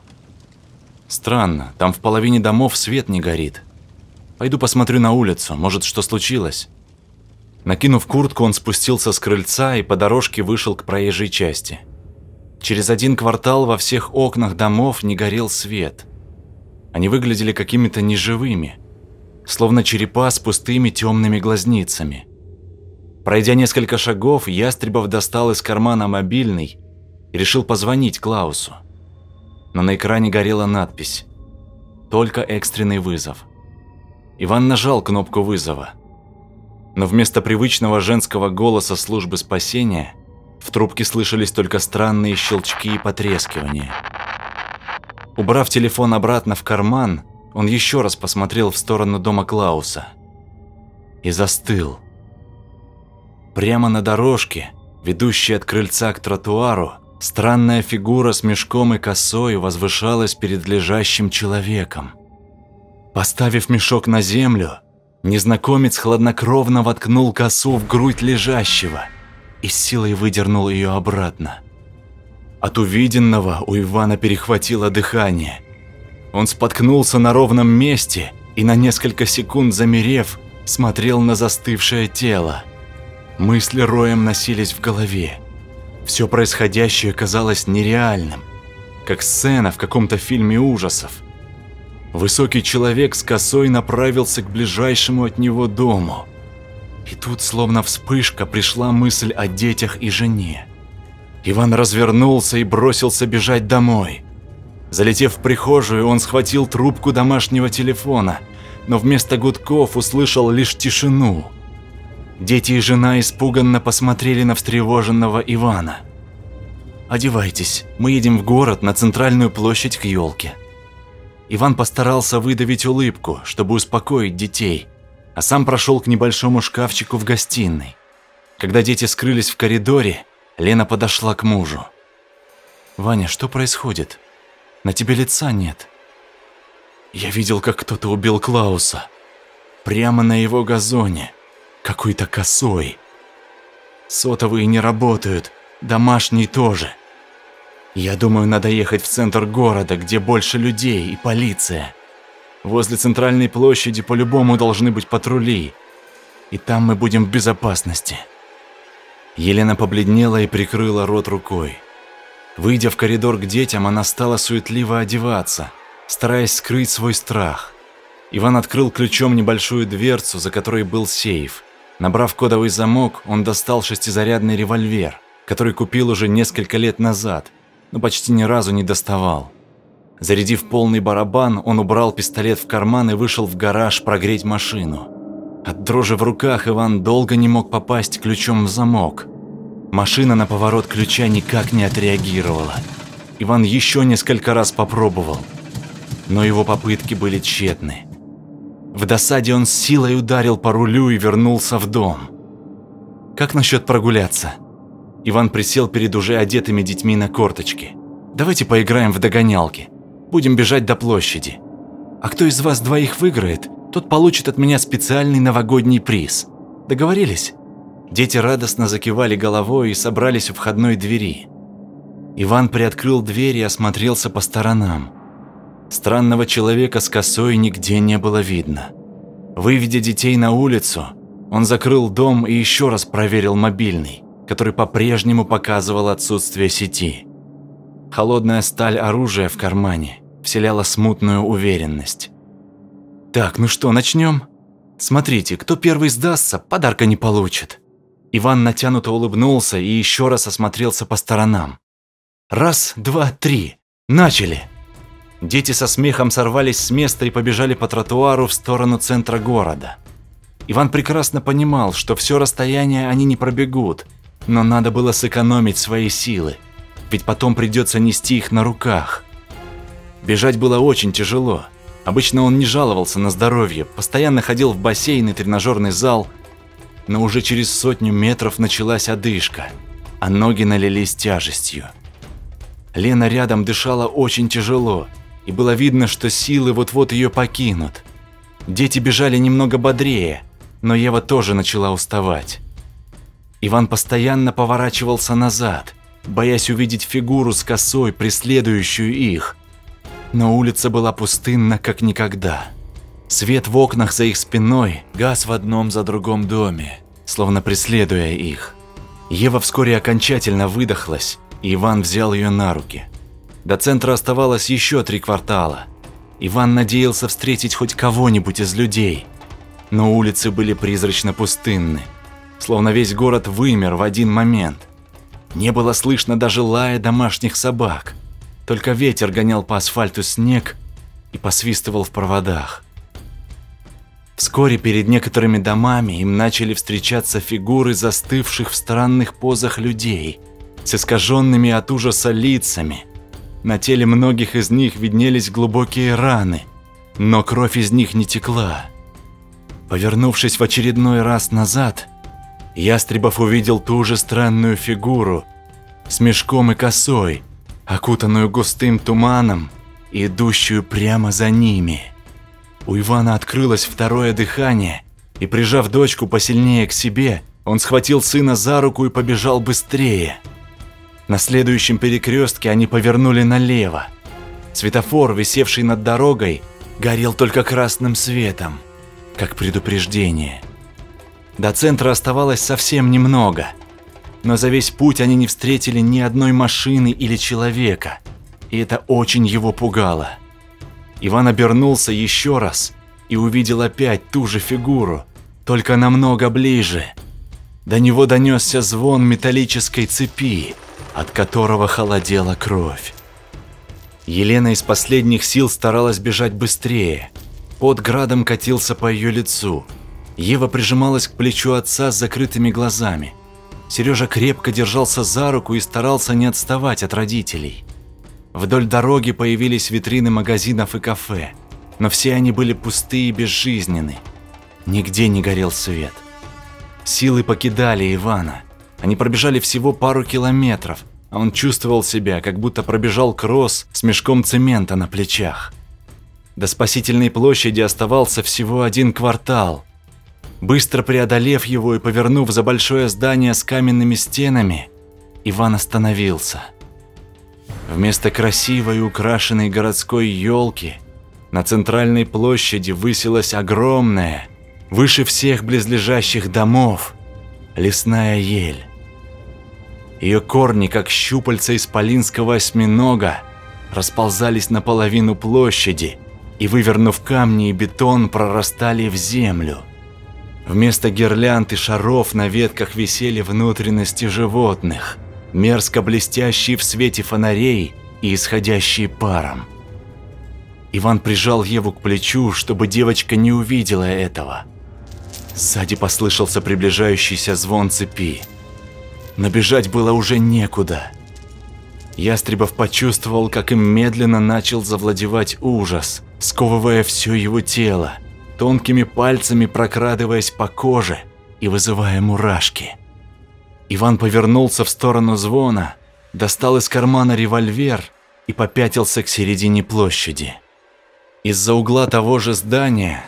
«Странно, там в половине домов свет не горит. Пойду посмотрю на улицу, может, что случилось». Накинув куртку, он спустился с крыльца и по дорожке вышел к проезжей части. Через один квартал во всех окнах домов не горел свет. Они выглядели какими-то неживыми, словно черепа с пустыми темными глазницами. Пройдя несколько шагов, Ястребов достал из кармана мобильный и решил позвонить Клаусу. Но на экране горела надпись «Только экстренный вызов». Иван нажал кнопку вызова – но вместо привычного женского голоса службы спасения в трубке слышались только странные щелчки и потрескивания. Убрав телефон обратно в карман, он еще раз посмотрел в сторону дома Клауса и застыл. Прямо на дорожке, ведущей от крыльца к тротуару, странная фигура с мешком и косой возвышалась перед лежащим человеком. Поставив мешок на землю, Незнакомец хладнокровно воткнул косу в грудь лежащего и силой выдернул ее обратно. От увиденного у Ивана перехватило дыхание. Он споткнулся на ровном месте и на несколько секунд замерев, смотрел на застывшее тело. Мысли роем носились в голове. Все происходящее казалось нереальным, как сцена в каком-то фильме ужасов. Высокий человек с косой направился к ближайшему от него дому. И тут, словно вспышка, пришла мысль о детях и жене. Иван развернулся и бросился бежать домой. Залетев в прихожую, он схватил трубку домашнего телефона, но вместо гудков услышал лишь тишину. Дети и жена испуганно посмотрели на встревоженного Ивана. «Одевайтесь, мы едем в город на центральную площадь к елке», Иван постарался выдавить улыбку, чтобы успокоить детей, а сам прошел к небольшому шкафчику в гостиной. Когда дети скрылись в коридоре, Лена подошла к мужу. «Ваня, что происходит? На тебе лица нет». «Я видел, как кто-то убил Клауса. Прямо на его газоне. Какой-то косой. Сотовые не работают, домашний тоже». Я думаю, надо ехать в центр города, где больше людей и полиция. Возле центральной площади по-любому должны быть патрули. И там мы будем в безопасности. Елена побледнела и прикрыла рот рукой. Выйдя в коридор к детям, она стала суетливо одеваться, стараясь скрыть свой страх. Иван открыл ключом небольшую дверцу, за которой был сейф. Набрав кодовый замок, он достал шестизарядный револьвер, который купил уже несколько лет назад – но почти ни разу не доставал. Зарядив полный барабан, он убрал пистолет в карман и вышел в гараж прогреть машину. От дрожи в руках Иван долго не мог попасть ключом в замок. Машина на поворот ключа никак не отреагировала. Иван еще несколько раз попробовал, но его попытки были тщетны. В досаде он с силой ударил по рулю и вернулся в дом. «Как насчет прогуляться?» Иван присел перед уже одетыми детьми на корточки. «Давайте поиграем в догонялки. Будем бежать до площади. А кто из вас двоих выиграет, тот получит от меня специальный новогодний приз. Договорились?» Дети радостно закивали головой и собрались у входной двери. Иван приоткрыл дверь и осмотрелся по сторонам. Странного человека с косой нигде не было видно. Выведя детей на улицу, он закрыл дом и еще раз проверил мобильный, который по-прежнему показывал отсутствие сети. Холодная сталь оружия в кармане вселяла смутную уверенность. «Так, ну что, начнем? Смотрите, кто первый сдастся, подарка не получит». Иван натянуто улыбнулся и еще раз осмотрелся по сторонам. «Раз, два, три. Начали!» Дети со смехом сорвались с места и побежали по тротуару в сторону центра города. Иван прекрасно понимал, что все расстояние они не пробегут, но надо было сэкономить свои силы, ведь потом придется нести их на руках. Бежать было очень тяжело. Обычно он не жаловался на здоровье, постоянно ходил в бассейн и тренажерный зал, но уже через сотню метров началась одышка, а ноги налились тяжестью. Лена рядом дышала очень тяжело, и было видно, что силы вот-вот ее покинут. Дети бежали немного бодрее, но Ева тоже начала уставать. Иван постоянно поворачивался назад, боясь увидеть фигуру с косой, преследующую их. Но улица была пустынна, как никогда. Свет в окнах за их спиной гас в одном за другом доме, словно преследуя их. Ева вскоре окончательно выдохлась, и Иван взял ее на руки. До центра оставалось еще три квартала. Иван надеялся встретить хоть кого-нибудь из людей. Но улицы были призрачно пустынны. Словно весь город вымер в один момент. Не было слышно даже лая домашних собак. Только ветер гонял по асфальту снег и посвистывал в проводах. Вскоре перед некоторыми домами им начали встречаться фигуры застывших в странных позах людей с искаженными от ужаса лицами – на теле многих из них виднелись глубокие раны, но кровь из них не текла. Повернувшись в очередной раз назад, Ястребов увидел ту же странную фигуру с мешком и косой, окутанную густым туманом, идущую прямо за ними. У Ивана открылось второе дыхание, и, прижав дочку посильнее к себе, он схватил сына за руку и побежал быстрее – на следующем перекрестке они повернули налево. Светофор, висевший над дорогой, горел только красным светом, как предупреждение. До центра оставалось совсем немного, но за весь путь они не встретили ни одной машины или человека, и это очень его пугало. Иван обернулся еще раз и увидел опять ту же фигуру, только намного ближе. До него донесся звон металлической цепи от которого холодела кровь. Елена из последних сил старалась бежать быстрее. Под градом катился по ее лицу. Ева прижималась к плечу отца с закрытыми глазами. Сережа крепко держался за руку и старался не отставать от родителей. Вдоль дороги появились витрины магазинов и кафе, но все они были пустые и безжизненны. Нигде не горел свет. Силы покидали Ивана. Они пробежали всего пару километров, а он чувствовал себя, как будто пробежал кросс с мешком цемента на плечах. До спасительной площади оставался всего один квартал. Быстро преодолев его и повернув за большое здание с каменными стенами, Иван остановился. Вместо красивой украшенной городской елки на центральной площади высилась огромная, выше всех близлежащих домов, лесная ель. Ее корни, как щупальца исполинского осьминога, расползались на половину площади и, вывернув камни и бетон, прорастали в землю. Вместо гирлянд и шаров на ветках висели внутренности животных, мерзко блестящие в свете фонарей и исходящие паром. Иван прижал Еву к плечу, чтобы девочка не увидела этого. Сзади послышался приближающийся звон цепи но бежать было уже некуда. Ястребов почувствовал, как им медленно начал завладевать ужас, сковывая все его тело, тонкими пальцами прокрадываясь по коже и вызывая мурашки. Иван повернулся в сторону звона, достал из кармана револьвер и попятился к середине площади. Из-за угла того же здания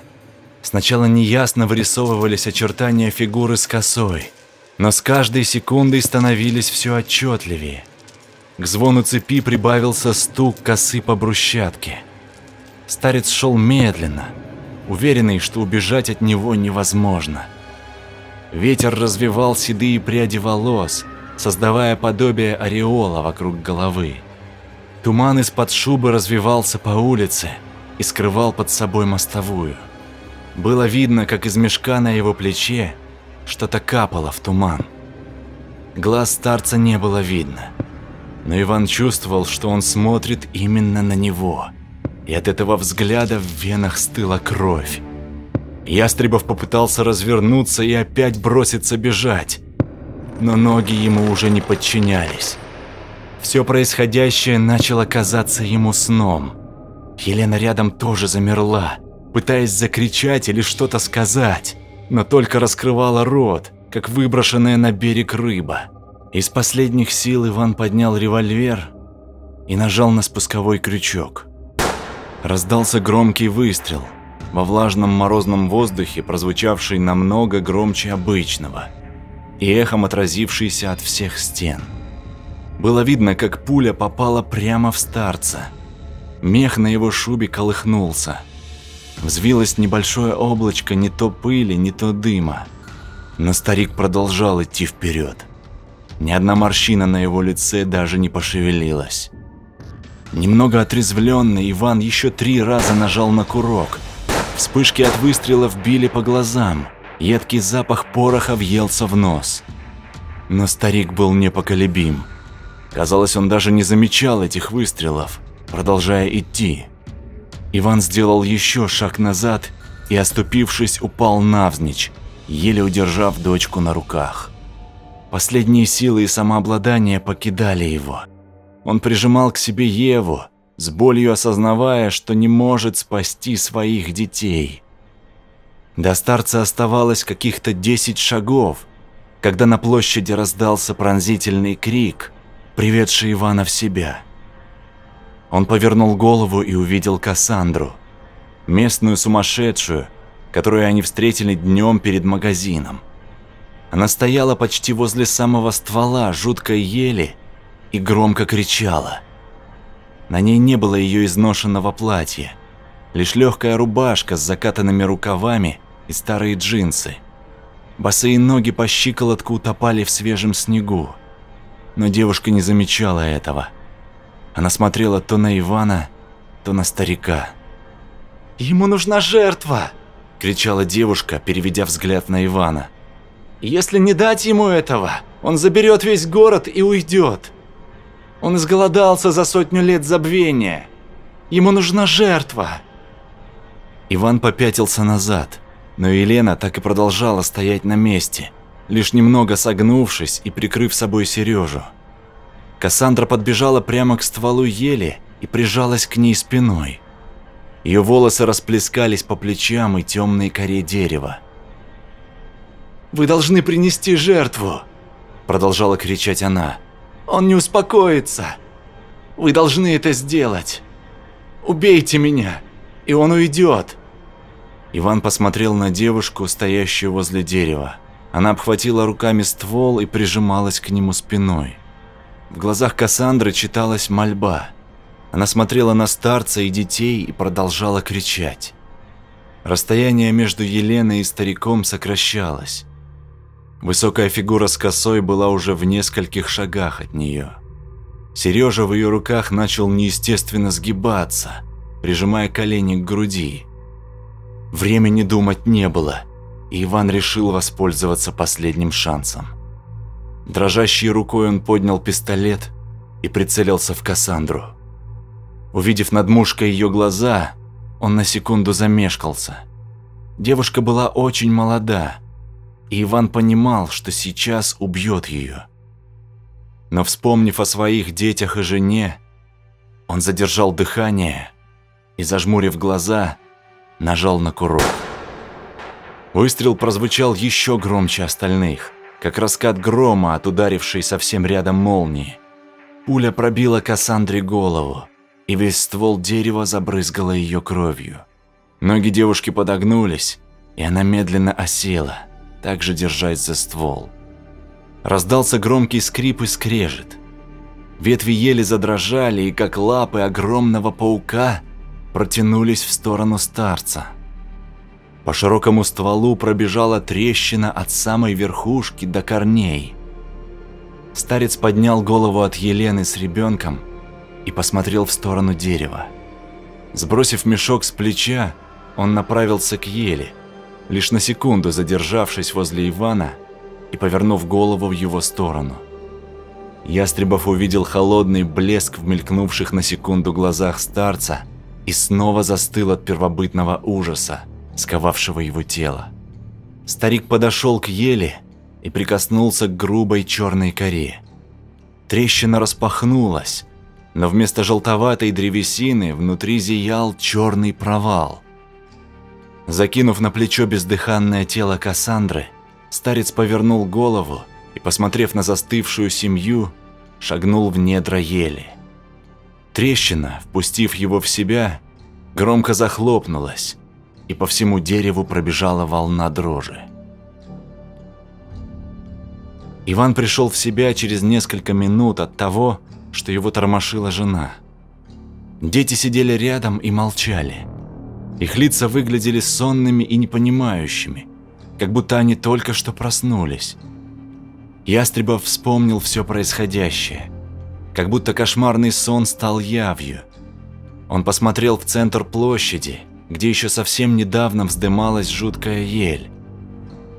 сначала неясно вырисовывались очертания фигуры с косой, но с каждой секундой становились все отчетливее. К звону цепи прибавился стук косы по брусчатке. Старец шел медленно, уверенный, что убежать от него невозможно. Ветер развивал седые пряди волос, создавая подобие ореола вокруг головы. Туман из-под шубы развивался по улице и скрывал под собой мостовую. Было видно, как из мешка на его плече что-то капало в туман. Глаз старца не было видно, но Иван чувствовал, что он смотрит именно на него, и от этого взгляда в венах стыла кровь. Ястребов попытался развернуться и опять броситься бежать, но ноги ему уже не подчинялись. Все происходящее начало казаться ему сном. Елена рядом тоже замерла, пытаясь закричать или что-то сказать, но только раскрывала рот, как выброшенная на берег рыба. Из последних сил Иван поднял револьвер и нажал на спусковой крючок. Раздался громкий выстрел, во влажном морозном воздухе прозвучавший намного громче обычного и эхом отразившийся от всех стен. Было видно, как пуля попала прямо в старца. Мех на его шубе колыхнулся. Взвилось небольшое облачко не то пыли, не то дыма. Но старик продолжал идти вперед. Ни одна морщина на его лице даже не пошевелилась. Немного отрезвленный, Иван еще три раза нажал на курок. Вспышки от выстрелов били по глазам. Едкий запах пороха въелся в нос. Но старик был непоколебим. Казалось, он даже не замечал этих выстрелов, продолжая идти. Иван сделал еще шаг назад и, оступившись, упал навзничь, еле удержав дочку на руках. Последние силы и самообладание покидали его. Он прижимал к себе Еву, с болью осознавая, что не может спасти своих детей. До старца оставалось каких-то десять шагов, когда на площади раздался пронзительный крик, приведший Ивана в себя. Он повернул голову и увидел Кассандру, местную сумасшедшую, которую они встретили днем перед магазином. Она стояла почти возле самого ствола жуткой ели и громко кричала. На ней не было ее изношенного платья, лишь легкая рубашка с закатанными рукавами и старые джинсы. Босые ноги по щиколотку утопали в свежем снегу но девушка не замечала этого. Она смотрела то на Ивана, то на старика. «Ему нужна жертва!» – кричала девушка, переведя взгляд на Ивана. «Если не дать ему этого, он заберет весь город и уйдет. Он изголодался за сотню лет забвения. Ему нужна жертва!» Иван попятился назад, но Елена так и продолжала стоять на месте – лишь немного согнувшись и прикрыв собой Сережу. Кассандра подбежала прямо к стволу ели и прижалась к ней спиной. Ее волосы расплескались по плечам и темной коре дерева. «Вы должны принести жертву!» – продолжала кричать она. «Он не успокоится! Вы должны это сделать! Убейте меня, и он уйдет!» Иван посмотрел на девушку, стоящую возле дерева. Она обхватила руками ствол и прижималась к нему спиной. В глазах Кассандры читалась мольба. Она смотрела на старца и детей и продолжала кричать. Расстояние между Еленой и стариком сокращалось. Высокая фигура с косой была уже в нескольких шагах от нее. Сережа в ее руках начал неестественно сгибаться, прижимая колени к груди. Времени думать не было – и Иван решил воспользоваться последним шансом. Дрожащей рукой он поднял пистолет и прицелился в Кассандру. Увидев над мушкой ее глаза, он на секунду замешкался. Девушка была очень молода, и Иван понимал, что сейчас убьет ее. Но вспомнив о своих детях и жене, он задержал дыхание и, зажмурив глаза, нажал на курок. Выстрел прозвучал еще громче остальных, как раскат грома от ударившей совсем рядом молнии. Пуля пробила Кассандре голову, и весь ствол дерева забрызгала ее кровью. Ноги девушки подогнулись, и она медленно осела, также держась за ствол. Раздался громкий скрип и скрежет. Ветви еле задрожали, и как лапы огромного паука протянулись в сторону старца. По широкому стволу пробежала трещина от самой верхушки до корней. Старец поднял голову от Елены с ребенком и посмотрел в сторону дерева. Сбросив мешок с плеча, он направился к еле, лишь на секунду задержавшись возле Ивана и повернув голову в его сторону. Ястребов увидел холодный блеск в мелькнувших на секунду глазах старца и снова застыл от первобытного ужаса сковавшего его тело. Старик подошел к еле и прикоснулся к грубой черной коре. Трещина распахнулась, но вместо желтоватой древесины внутри зиял черный провал. Закинув на плечо бездыханное тело Кассандры, старец повернул голову и, посмотрев на застывшую семью, шагнул в недра ели. Трещина, впустив его в себя, громко захлопнулась, и по всему дереву пробежала волна дрожи. Иван пришел в себя через несколько минут от того, что его тормошила жена. Дети сидели рядом и молчали. Их лица выглядели сонными и непонимающими, как будто они только что проснулись. Ястребов вспомнил все происходящее, как будто кошмарный сон стал явью. Он посмотрел в центр площади – где еще совсем недавно вздымалась жуткая ель.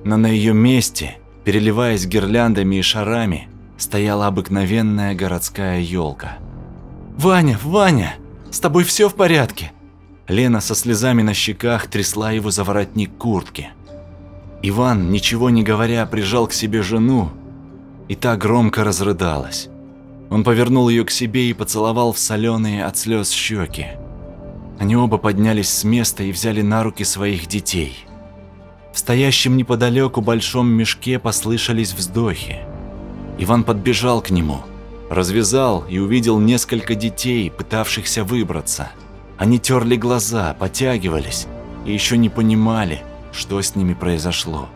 Но на ее месте, переливаясь гирляндами и шарами, стояла обыкновенная городская елка. «Ваня, Ваня, с тобой все в порядке?» Лена со слезами на щеках трясла его за воротник куртки. Иван, ничего не говоря, прижал к себе жену, и та громко разрыдалась. Он повернул ее к себе и поцеловал в соленые от слез щеки. Они оба поднялись с места и взяли на руки своих детей. В стоящем неподалеку большом мешке послышались вздохи. Иван подбежал к нему, развязал и увидел несколько детей, пытавшихся выбраться. Они терли глаза, потягивались и еще не понимали, что с ними произошло.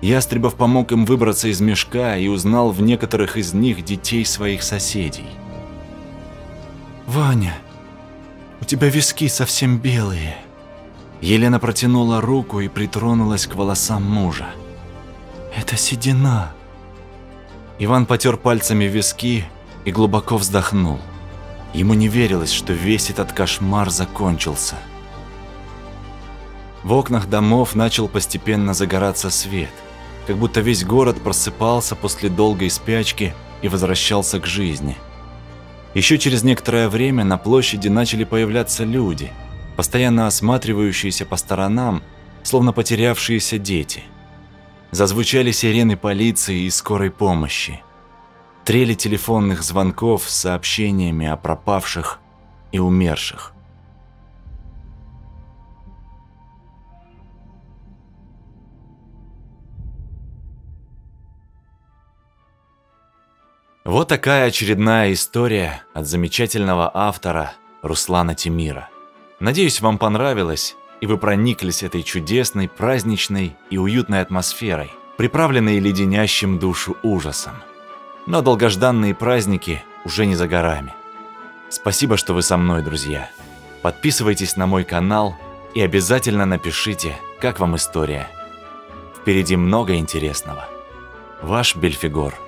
Ястребов помог им выбраться из мешка и узнал в некоторых из них детей своих соседей. «Ваня», у тебя виски совсем белые». Елена протянула руку и притронулась к волосам мужа. «Это седина». Иван потер пальцами виски и глубоко вздохнул. Ему не верилось, что весь этот кошмар закончился. В окнах домов начал постепенно загораться свет, как будто весь город просыпался после долгой спячки и возвращался к жизни – еще через некоторое время на площади начали появляться люди, постоянно осматривающиеся по сторонам, словно потерявшиеся дети. Зазвучали сирены полиции и скорой помощи. Трели телефонных звонков с сообщениями о пропавших и умерших. Вот такая очередная история от замечательного автора Руслана Тимира. Надеюсь, вам понравилось, и вы прониклись этой чудесной, праздничной и уютной атмосферой, приправленной леденящим душу ужасом. Но долгожданные праздники уже не за горами. Спасибо, что вы со мной, друзья. Подписывайтесь на мой канал и обязательно напишите, как вам история. Впереди много интересного. Ваш Бельфигор.